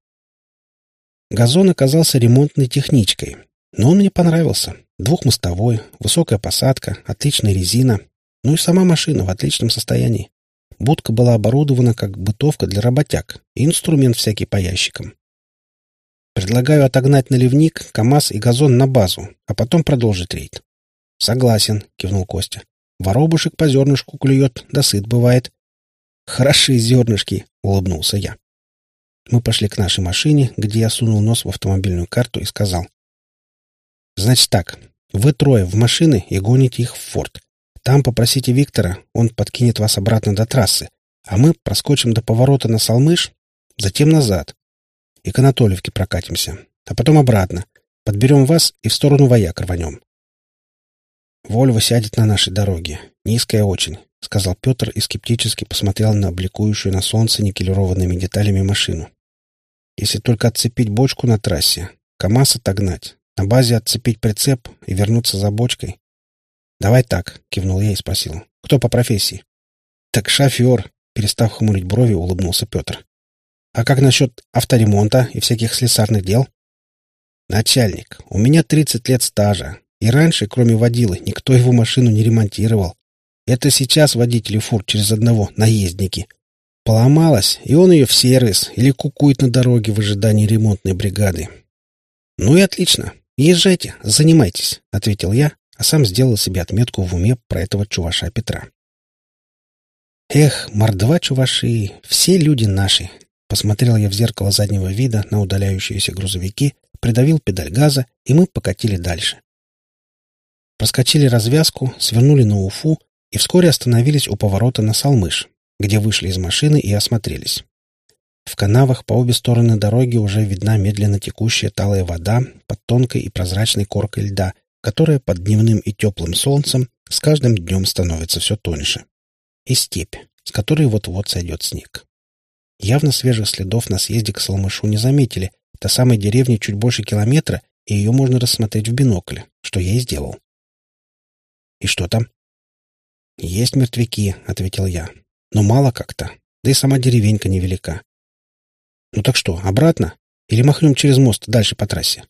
S2: Газон оказался ремонтной техничкой, но он мне понравился. Двухмостовой, высокая посадка, отличная резина, ну и сама машина в отличном состоянии. Будка была оборудована как бытовка для работяг и инструмент всякий по ящикам. Предлагаю отогнать наливник, КАМАЗ и газон на базу, а потом продолжить рейд. Согласен, кивнул Костя. Воробушек по зернышку клюет, да сыт бывает. Хорошие зернышки, улыбнулся я. Мы пошли к нашей машине, где я сунул нос в автомобильную карту и сказал. Значит так, вы трое в машины и гоните их в форт. Там попросите Виктора, он подкинет вас обратно до трассы, а мы проскочим до поворота на Салмыш, затем назад. И к Анатольевке прокатимся, а потом обратно. Подберем вас и в сторону вояк рванем. Вольва сядет на нашей дороге. Низкая очень, — сказал Петр и скептически посмотрел на бликующую на солнце никелированными деталями машину. Если только отцепить бочку на трассе, КамАЗ отогнать, на базе отцепить прицеп и вернуться за бочкой. «Давай так», — кивнул я и спросил. «Кто по профессии?» «Так шофер», — перестав хмурить брови, улыбнулся Петр. «А как насчет авторемонта и всяких слесарных дел?» «Начальник, у меня тридцать лет стажа, и раньше, кроме водилы, никто его машину не ремонтировал. Это сейчас водители фур через одного наездники. Поломалась, и он ее в сервис или кукует на дороге в ожидании ремонтной бригады. Ну и отлично. «Езжайте, занимайтесь», — ответил я, а сам сделал себе отметку в уме про этого чуваша Петра. «Эх, мордва чуваши, все люди наши!» Посмотрел я в зеркало заднего вида на удаляющиеся грузовики, придавил педаль газа, и мы покатили дальше. Проскочили развязку, свернули на Уфу и вскоре остановились у поворота на Салмыш, где вышли из машины и осмотрелись. В канавах по обе стороны дороги уже видна медленно текущая талая вода под тонкой и прозрачной коркой льда, которая под дневным и теплым солнцем с каждым днем становится все тоньше. И степь, с которой вот-вот сойдет снег. Явно свежих следов на съезде к Салмышу не заметили. До самой деревни чуть больше километра, и ее можно рассмотреть в бинокле, что я и сделал. «И что там?» «Есть мертвяки», — ответил я. «Но мало как-то, да и сама деревенька невелика. Ну так что, обратно? Или махнем через мост дальше по трассе?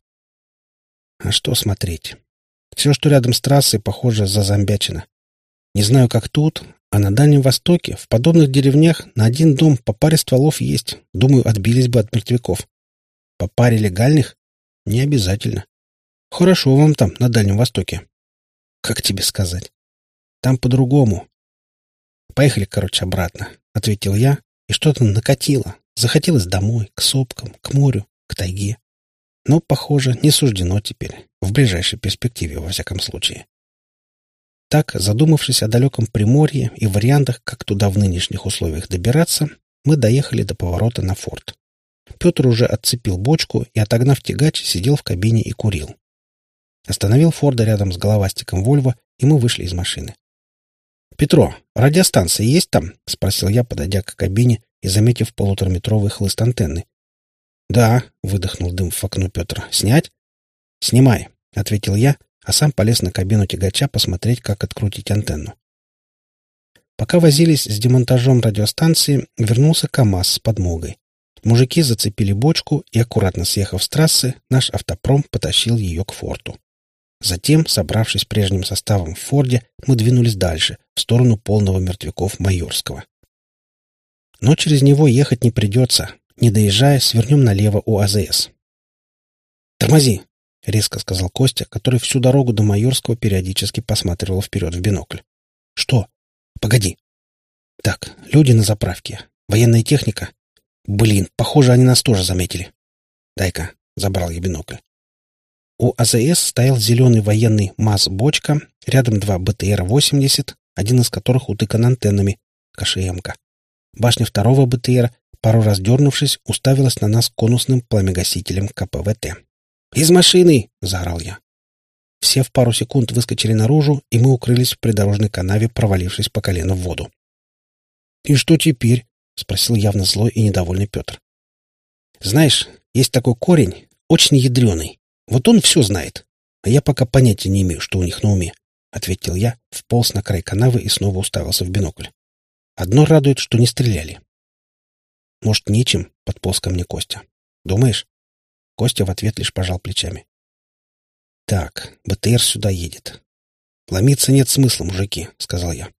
S2: А что смотреть? Все, что рядом с трассой, похоже, зазомбячено. Не знаю, как тут, а на Дальнем Востоке, в подобных деревнях, на один дом по паре стволов есть. Думаю, отбились бы от мертвяков. По паре легальных? Не обязательно. Хорошо вам там, на Дальнем Востоке. Как тебе сказать? Там по-другому. Поехали, короче, обратно, — ответил я, и что-то накатило, Захотелось домой, к сопкам, к морю, к тайге. Но, похоже, не суждено теперь, в ближайшей перспективе, во всяком случае. Так, задумавшись о далеком Приморье и вариантах, как туда в нынешних условиях добираться, мы доехали до поворота на форт. Петр уже отцепил бочку и, отогнав тягач, сидел в кабине и курил. Остановил Форда рядом с головастиком Вольво и мы вышли из машины. «Петро, радиостанция есть там?» — спросил я, подойдя к кабине и заметив полутораметровый хлыст антенны. «Да», — выдохнул дым в окно Петр. «Снять?» «Снимай», — ответил я, а сам полез на кабину тягача посмотреть, как открутить антенну. Пока возились с демонтажом радиостанции, вернулся КАМАЗ с подмогой. Мужики зацепили бочку, и, аккуратно съехав с трассы, наш автопром потащил ее к форту. Затем, собравшись прежним составом в Форде, мы двинулись дальше, в сторону полного мертвяков Майорского. Но через него ехать не придется. Не доезжая, свернем налево у АЗС. «Тормози!» — резко сказал Костя, который всю дорогу до Майорского периодически посматривал вперед в бинокль. «Что? Погоди!» «Так, люди на заправке. Военная техника. Блин, похоже, они нас тоже заметили. Дай-ка!» — забрал я бинокль. У АЗС стоял зеленый военный МАЗ-бочка, рядом два БТР-80, один из которых утыкан антеннами, КШМка. Башня второго БТР, пару раз дернувшись, уставилась на нас конусным пламегасителем КПВТ. «Из машины!» — заорал я. Все в пару секунд выскочили наружу, и мы укрылись в придорожной канаве, провалившись по колено в воду. «И что теперь?» — спросил явно злой и недовольный Петр. «Знаешь, есть такой корень, очень ядреный. Вот он все знает, а я пока понятия не имею, что у них на уме, — ответил я, вполз на край канавы и снова уставился в бинокль. Одно радует, что не стреляли. Может, нечем, — подполз ко мне Костя. Думаешь? Костя в ответ лишь пожал плечами. Так, БТР сюда едет. Ломиться нет смысла, мужики, — сказал я.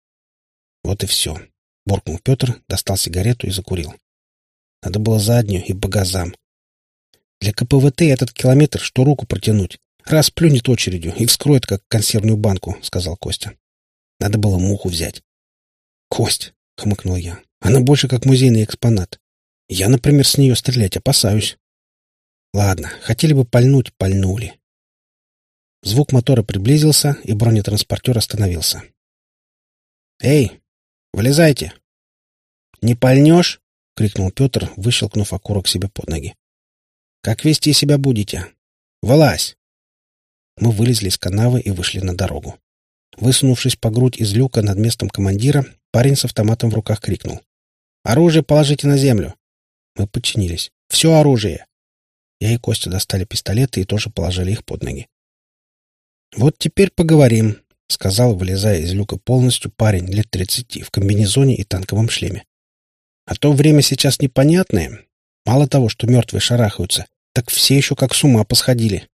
S2: Вот и все. Буркнул Петр, достал сигарету и закурил. Надо было заднюю и по газам. Для КПВТ этот километр, что руку протянуть. Раз плюнет очередью и вскроет, как консервную банку, — сказал Костя. Надо было муху взять. — Кость, — хмыкнул я, — она больше как музейный экспонат. Я, например, с нее стрелять опасаюсь. Ладно, хотели бы пальнуть, пальнули. Звук мотора приблизился, и бронетранспортер остановился. «Эй, вылезайте!» «Не пальнешь?» — крикнул Петр, выщелкнув окурок себе под ноги. Как вести себя будете? Вылазь!» Мы вылезли из канавы и вышли на дорогу. Высунувшись по грудь из люка над местом командира, парень с автоматом в руках крикнул. «Оружие положите на землю!» Мы подчинились. «Все оружие!» Я и Костя достали пистолеты и тоже положили их под ноги. «Вот теперь поговорим», — сказал, вылезая из люка полностью парень лет тридцати в комбинезоне и танковом шлеме. «А то время сейчас непонятное. Мало того, что мертвые шарахаются, так все еще как с ума посходили.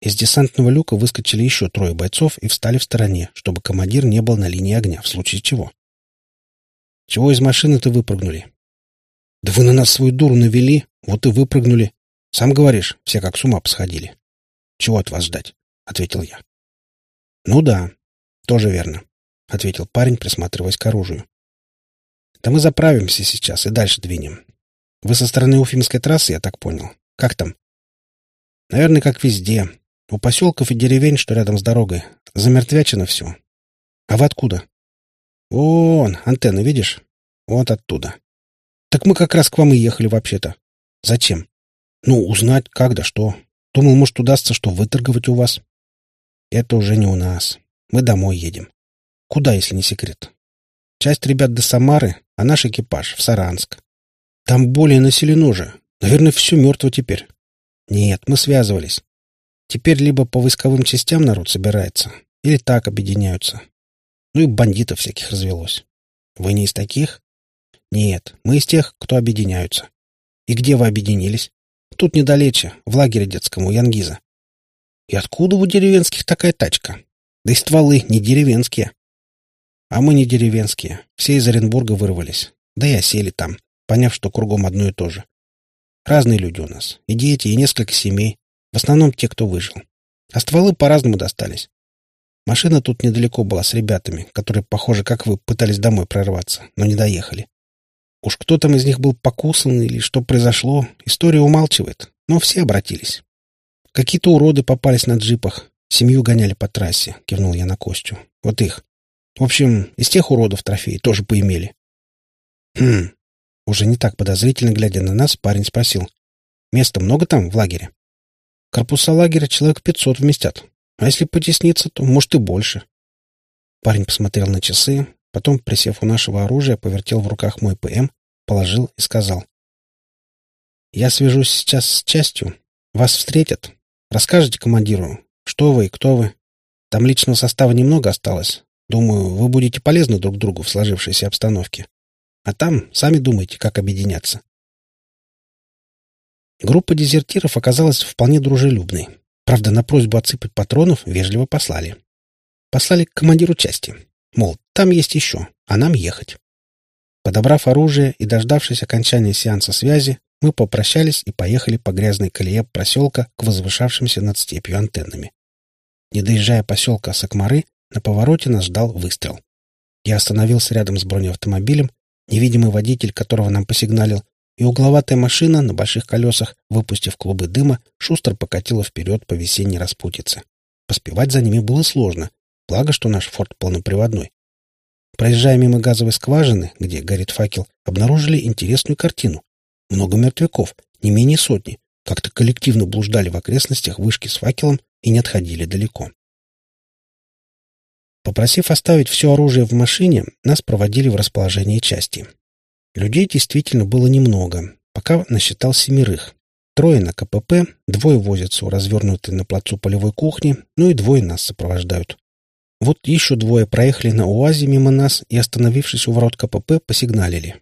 S2: Из десантного люка выскочили еще трое бойцов и встали в стороне, чтобы командир не был на линии огня, в случае чего. «Чего из машины-то выпрыгнули?» «Да вы на нас свою дуру навели, вот и выпрыгнули. Сам говоришь, все как с ума посходили». «Чего от вас ждать?» — ответил я. «Ну да, тоже верно», — ответил парень, присматриваясь к оружию. «Да мы заправимся сейчас и дальше двинем. Вы со стороны Уфимской трассы, я так понял. Как там? Наверное, как везде. У поселков и деревень, что рядом с дорогой. Замертвячено все. А вы откуда? Вон, антенна, видишь? Вот оттуда. Так мы как раз к вам и ехали вообще-то. Зачем? Ну, узнать, как да что. Думал, может, удастся что выторговать у вас. Это уже не у нас. Мы домой едем. Куда, если не секрет? Часть ребят до Самары, а наш экипаж в Саранск. Там более населено же. Наверное, все мертво теперь. Нет, мы связывались. Теперь либо по войсковым частям народ собирается, или так объединяются. Ну и бандитов всяких развелось. Вы не из таких? Нет, мы из тех, кто объединяются. И где вы объединились? Тут недалече, в лагере детском у Янгиза. И откуда у деревенских такая тачка? Да и стволы не деревенские. А мы не деревенские. Все из Оренбурга вырвались. Да и осели там, поняв, что кругом одно и то же. Разные люди у нас. И дети, и несколько семей. В основном те, кто выжил. А стволы по-разному достались. Машина тут недалеко была с ребятами, которые, похоже, как вы, пытались домой прорваться, но не доехали. Уж кто там из них был покусан или что произошло, история умалчивает, но все обратились. Какие-то уроды попались на джипах, семью гоняли по трассе, кивнул я на Костю. Вот их. В общем, из тех уродов трофеи тоже поимели. Хм, уже не так подозрительно глядя на нас, парень спросил. «Места много там, в лагере?» «Корпуса лагеря человек пятьсот вместят. А если потесниться, то, может, и больше. Парень посмотрел на часы, потом, присев у нашего оружия, повертел в руках мой ПМ, положил и сказал. «Я свяжусь сейчас с частью. Вас встретят. Расскажите командиру, что вы и кто вы. Там личного состава немного осталось. Думаю, вы будете полезны друг другу в сложившейся обстановке. А там сами думайте, как объединяться». Группа дезертиров оказалась вполне дружелюбной. Правда, на просьбу отсыпать патронов вежливо послали. Послали к командиру части. Мол, там есть еще, а нам ехать. Подобрав оружие и дождавшись окончания сеанса связи, мы попрощались и поехали по грязной колее проселка к возвышавшимся над степью антеннами. Не доезжая поселка Сакмары, на повороте нас ждал выстрел. Я остановился рядом с бронеавтомобилем, невидимый водитель которого нам посигналил, и угловатая машина на больших колесах, выпустив клубы дыма, шустро покатила вперед по весенней распутице. Поспевать за ними было сложно, благо, что наш форт полноприводной. Проезжая мимо газовой скважины, где горит факел, обнаружили интересную картину. Много мертвяков, не менее сотни, как-то коллективно блуждали в окрестностях вышки с факелом и не отходили далеко. Попросив оставить все оружие в машине, нас проводили в расположение части. Людей действительно было немного, пока насчитал семерых. Трое на КПП, двое возятся у развернутой на плацу полевой кухни, ну и двое нас сопровождают. Вот еще двое проехали на УАЗе мимо нас и, остановившись у ворот КПП, посигналили.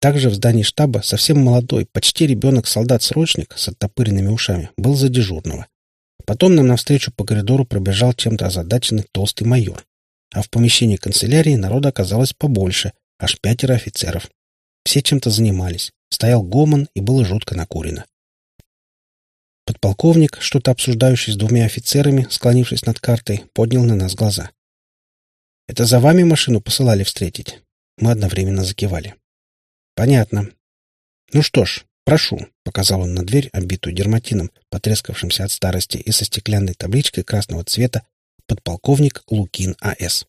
S2: Также в здании штаба совсем молодой, почти ребенок-солдат-срочник с оттопыренными ушами был за дежурного. Потом нам навстречу по коридору пробежал чем-то озадаченный толстый майор. А в помещении канцелярии народа оказалось побольше, аж пятеро офицеров. Все чем-то занимались. Стоял гомон и было жутко накурено. Подполковник, что-то обсуждающий с двумя офицерами, склонившись над картой, поднял на нас глаза. «Это за вами машину посылали встретить?» Мы одновременно закивали. «Понятно. Ну что ж, прошу», — показал он на дверь, оббитую дерматином, потрескавшимся от старости и со стеклянной табличкой красного цвета «Подполковник Лукин А.С.»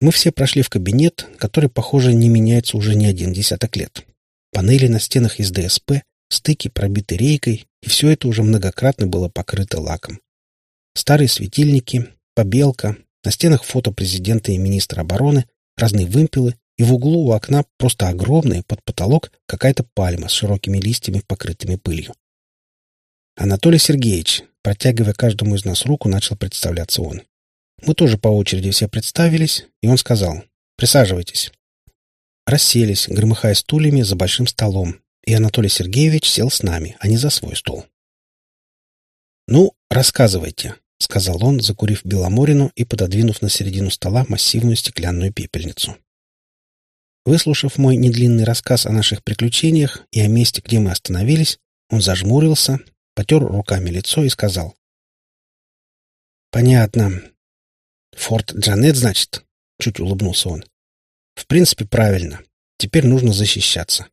S2: Мы все прошли в кабинет, который, похоже, не меняется уже не один десяток лет. Панели на стенах из ДСП, стыки пробиты рейкой, и все это уже многократно было покрыто лаком. Старые светильники, побелка, на стенах фото президента и министра обороны, разные вымпелы, и в углу у окна просто огромная под потолок какая-то пальма с широкими листьями, покрытыми пылью. Анатолий Сергеевич, протягивая каждому из нас руку, начал представляться он. Мы тоже по очереди все представились, и он сказал «Присаживайтесь». Расселись, громыхая стульями за большим столом, и Анатолий Сергеевич сел с нами, а не за свой стол. «Ну, рассказывайте», — сказал он, закурив Беломорину и пододвинув на середину стола массивную стеклянную пепельницу. Выслушав мой недлинный рассказ о наших приключениях и о месте, где мы остановились, он зажмурился, потер руками лицо и сказал. «Понятно. Форт Джанет, значит?» — чуть улыбнулся он. «В принципе, правильно. Теперь нужно защищаться.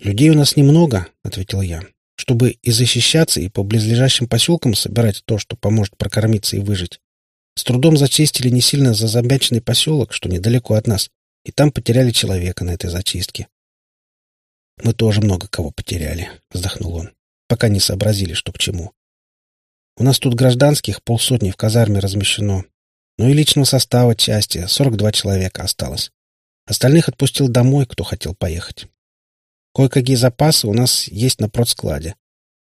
S2: «Людей у нас немного», — ответил я, — «чтобы и защищаться, и по близлежащим поселкам собирать то, что поможет прокормиться и выжить. С трудом зачистили не сильно зазомбяченный поселок, что недалеко от нас, и там потеряли человека на этой зачистке». «Мы тоже много кого потеряли», — вздохнул он, пока не сообразили, что к чему. «У нас тут гражданских полсотни в казарме размещено, ну и личного состава части 42 человека осталось. Остальных отпустил домой, кто хотел поехать. Кое-какие запасы у нас есть на продскладе.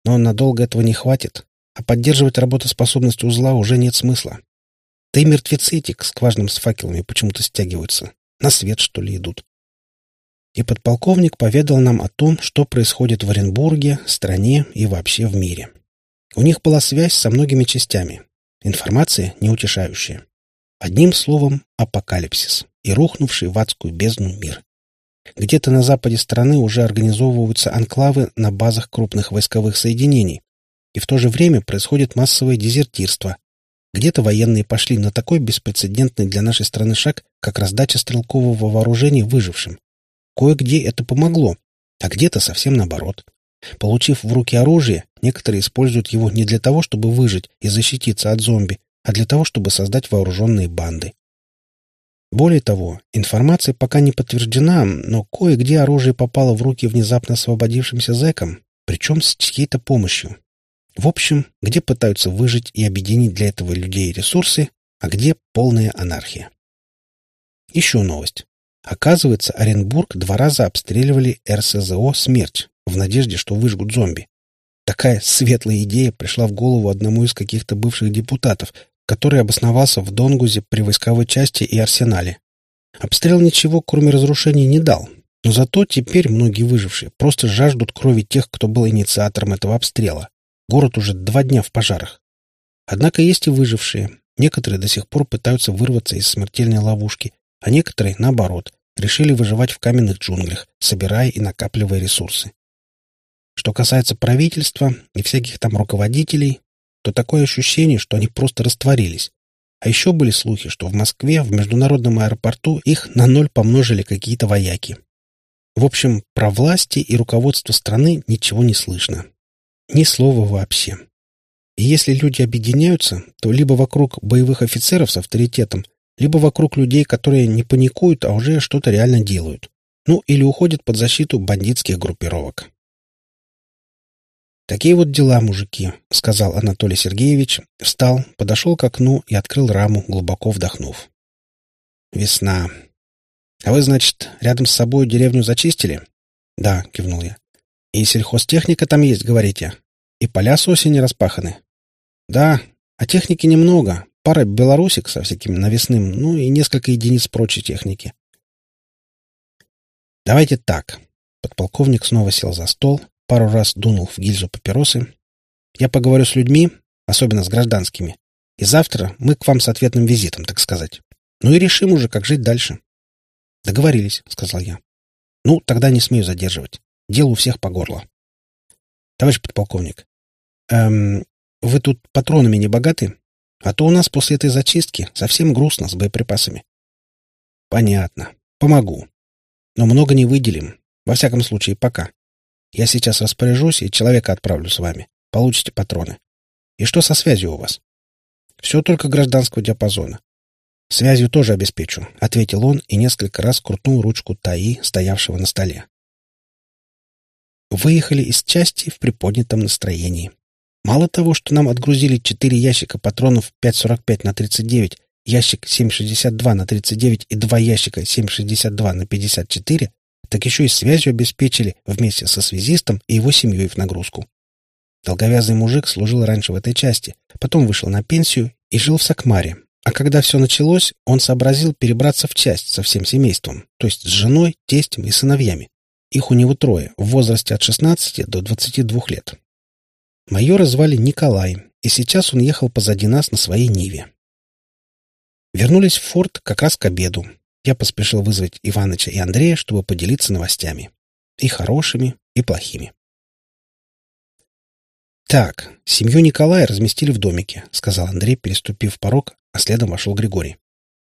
S2: Но надолго этого не хватит, а поддерживать работоспособность узла уже нет смысла. Да и мертвецы эти к скважинам с факелами почему-то стягиваются. На свет, что ли, идут. И подполковник поведал нам о том, что происходит в Оренбурге, стране и вообще в мире. У них была связь со многими частями. Информация неутешающая. Одним словом, апокалипсис и рухнувший в адскую бездну мир. Где-то на западе страны уже организовываются анклавы на базах крупных войсковых соединений, и в то же время происходит массовое дезертирство. Где-то военные пошли на такой беспрецедентный для нашей страны шаг, как раздача стрелкового вооружения выжившим. Кое-где это помогло, а где-то совсем наоборот. Получив в руки оружие, некоторые используют его не для того, чтобы выжить и защититься от зомби, а для того, чтобы создать вооруженные банды. Более того, информация пока не подтверждена, но кое-где оружие попало в руки внезапно освободившимся зэкам, причем с чьей-то помощью. В общем, где пытаются выжить и объединить для этого людей ресурсы, а где полная анархия. Еще новость. Оказывается, Оренбург два раза обстреливали РСЗО «Смерч» в надежде, что выжгут зомби. Такая светлая идея пришла в голову одному из каких-то бывших депутатов, который обосновался в Донгузе при войсковой части и арсенале. Обстрел ничего, кроме разрушений, не дал, но зато теперь многие выжившие просто жаждут крови тех, кто был инициатором этого обстрела. Город уже два дня в пожарах. Однако есть и выжившие. Некоторые до сих пор пытаются вырваться из смертельной ловушки, а некоторые, наоборот, решили выживать в каменных джунглях, собирая и накапливая ресурсы. Что касается правительства и всяких там руководителей, то такое ощущение, что они просто растворились. А еще были слухи, что в Москве, в международном аэропорту, их на ноль помножили какие-то вояки. В общем, про власти и руководство страны ничего не слышно. Ни слова вообще. И если люди объединяются, то либо вокруг боевых офицеров с авторитетом, либо вокруг людей, которые не паникуют, а уже что-то реально делают. Ну, или уходят под защиту бандитских группировок. «Такие вот дела, мужики», — сказал Анатолий Сергеевич, встал, подошел к окну и открыл раму, глубоко вдохнув. «Весна. А вы, значит, рядом с собой деревню зачистили?» «Да», — кивнул я. «И сельхозтехника там есть, говорите? И поля с осени распаханы?» «Да, а техники немного. Пара белорусик со всяким навесным, ну и несколько единиц прочей техники». «Давайте так». Подполковник снова сел за стол, пару раз дунул в гильзу папиросы. Я поговорю с людьми, особенно с гражданскими, и завтра мы к вам с ответным визитом, так сказать. Ну и решим уже, как жить дальше. Договорились, сказал я. Ну, тогда не смею задерживать. Дело у всех по горло. Товарищ подполковник, эм, вы тут патронами не богаты? А то у нас после этой зачистки совсем грустно с боеприпасами. Понятно. Помогу. Но много не выделим. Во всяком случае, пока. Я сейчас распоряжусь и человека отправлю с вами. Получите патроны. И что со связью у вас? Все только гражданского диапазона. Связью тоже обеспечу, — ответил он и несколько раз крутнул ручку ТАИ, стоявшего на столе. Выехали из части в приподнятом настроении. Мало того, что нам отгрузили четыре ящика патронов 5,45 на 39, ящик 7,62 на 39 и два ящика 7,62 на 54, так еще и связью обеспечили вместе со связистом и его семьей в нагрузку. Долговязый мужик служил раньше в этой части, потом вышел на пенсию и жил в Сакмаре. А когда все началось, он сообразил перебраться в часть со всем семейством, то есть с женой, тестем и сыновьями. Их у него трое, в возрасте от 16 до 22 лет. Майора звали Николай, и сейчас он ехал позади нас на своей Ниве. Вернулись в форт как раз к обеду, я поспешил вызвать Иваныча и Андрея, чтобы поделиться новостями. И хорошими, и плохими. «Так, семью Николая разместили в домике», — сказал Андрей, переступив порог, а следом вошел Григорий.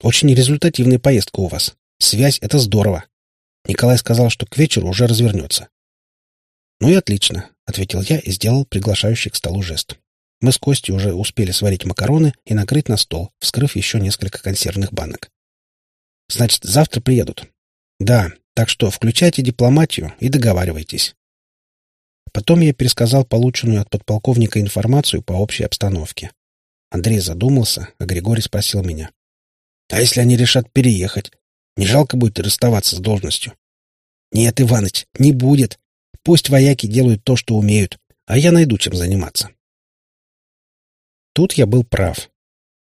S2: «Очень результативная поездка у вас. Связь — это здорово. Николай сказал, что к вечеру уже развернется». «Ну и отлично», — ответил я и сделал приглашающий к столу жест. Мы с Костей уже успели сварить макароны и накрыть на стол, вскрыв еще несколько консервных банок. Значит, завтра приедут. Да, так что включайте дипломатию и договаривайтесь. Потом я пересказал полученную от подполковника информацию по общей обстановке. Андрей задумался, а Григорий спросил меня. «А если они решат переехать? Не жалко будет расставаться с должностью?» «Нет, Иваныч, не будет. Пусть вояки делают то, что умеют, а я найду чем заниматься». Тут я был прав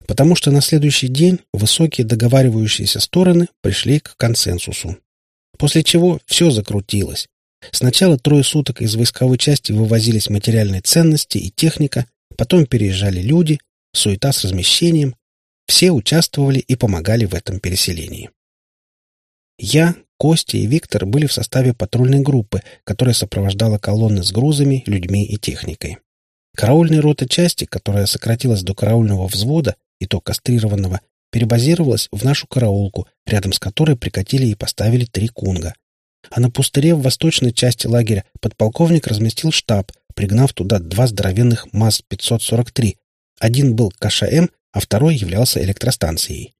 S2: потому что на следующий день высокие договаривающиеся стороны пришли к консенсусу. После чего все закрутилось. Сначала трое суток из войсковой части вывозились материальные ценности и техника, потом переезжали люди, суета с размещением. Все участвовали и помогали в этом переселении. Я, Костя и Виктор были в составе патрульной группы, которая сопровождала колонны с грузами, людьми и техникой. Караульная рота части, которая сократилась до караульного взвода, и то кастрированного, перебазировалась в нашу караулку, рядом с которой прикатили и поставили три кунга. А на пустыре в восточной части лагеря подполковник разместил штаб, пригнав туда два здоровенных МАЗ-543. Один был КШМ, а второй являлся электростанцией.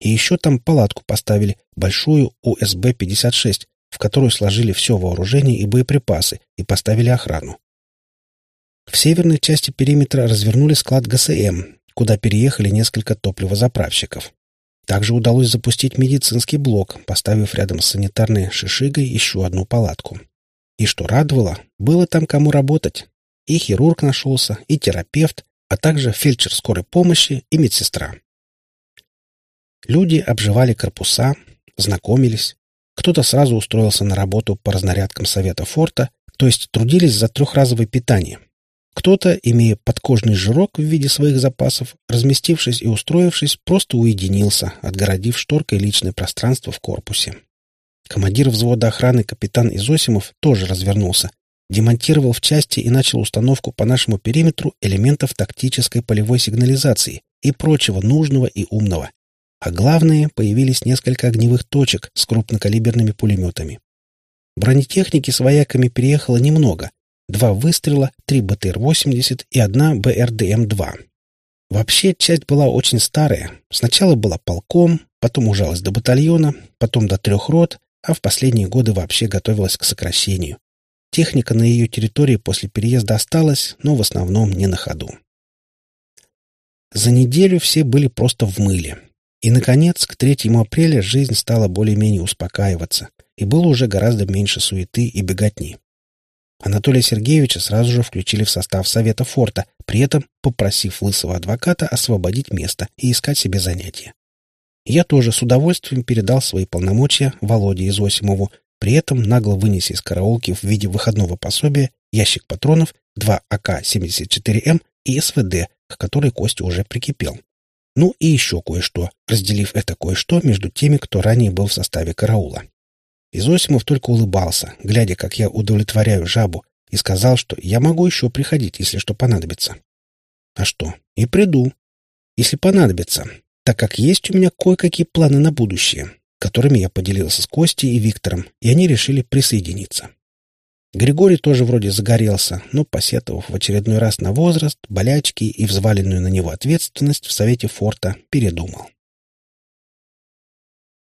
S2: И еще там палатку поставили, большую УСБ-56, в которую сложили все вооружение и боеприпасы и поставили охрану. В северной части периметра развернули склад ГСМ, куда переехали несколько топливозаправщиков. Также удалось запустить медицинский блок, поставив рядом с санитарной шишигой еще одну палатку. И что радовало, было там кому работать. И хирург нашелся, и терапевт, а также фельдшер скорой помощи и медсестра. Люди обживали корпуса, знакомились. Кто-то сразу устроился на работу по разнарядкам совета форта, то есть трудились за трехразовое питание. Кто-то, имея подкожный жирок в виде своих запасов, разместившись и устроившись, просто уединился, отгородив шторкой личное пространство в корпусе. Командир взвода охраны капитан Изосимов тоже развернулся, демонтировал в части и начал установку по нашему периметру элементов тактической полевой сигнализации и прочего нужного и умного. А главное, появились несколько огневых точек с крупнокалиберными пулеметами. Бронетехники с вояками переехало немного. Два выстрела, три БТР-80 и одна БРДМ-2. Вообще, часть была очень старая. Сначала была полком, потом ужалась до батальона, потом до трех рот, а в последние годы вообще готовилась к сокращению. Техника на ее территории после переезда осталась, но в основном не на ходу. За неделю все были просто в мыле. И, наконец, к 3 апреля жизнь стала более-менее успокаиваться, и было уже гораздо меньше суеты и беготни. Анатолия Сергеевича сразу же включили в состав Совета форта, при этом попросив лысого адвоката освободить место и искать себе занятия. Я тоже с удовольствием передал свои полномочия Володе Изосимову, при этом нагло вынеся из караулки в виде выходного пособия ящик патронов, два АК-74М и СВД, к которой Костя уже прикипел. Ну и еще кое-что, разделив это кое-что между теми, кто ранее был в составе караула. Изосимов только улыбался, глядя, как я удовлетворяю жабу, и сказал, что я могу еще приходить, если что понадобится. А что? И приду. Если понадобится, так как есть у меня кое-какие планы на будущее которыми я поделился с Костей и Виктором, и они решили присоединиться. Григорий тоже вроде загорелся, но, посетовав в очередной раз на возраст, болячки и взваленную на него ответственность в совете форта, передумал.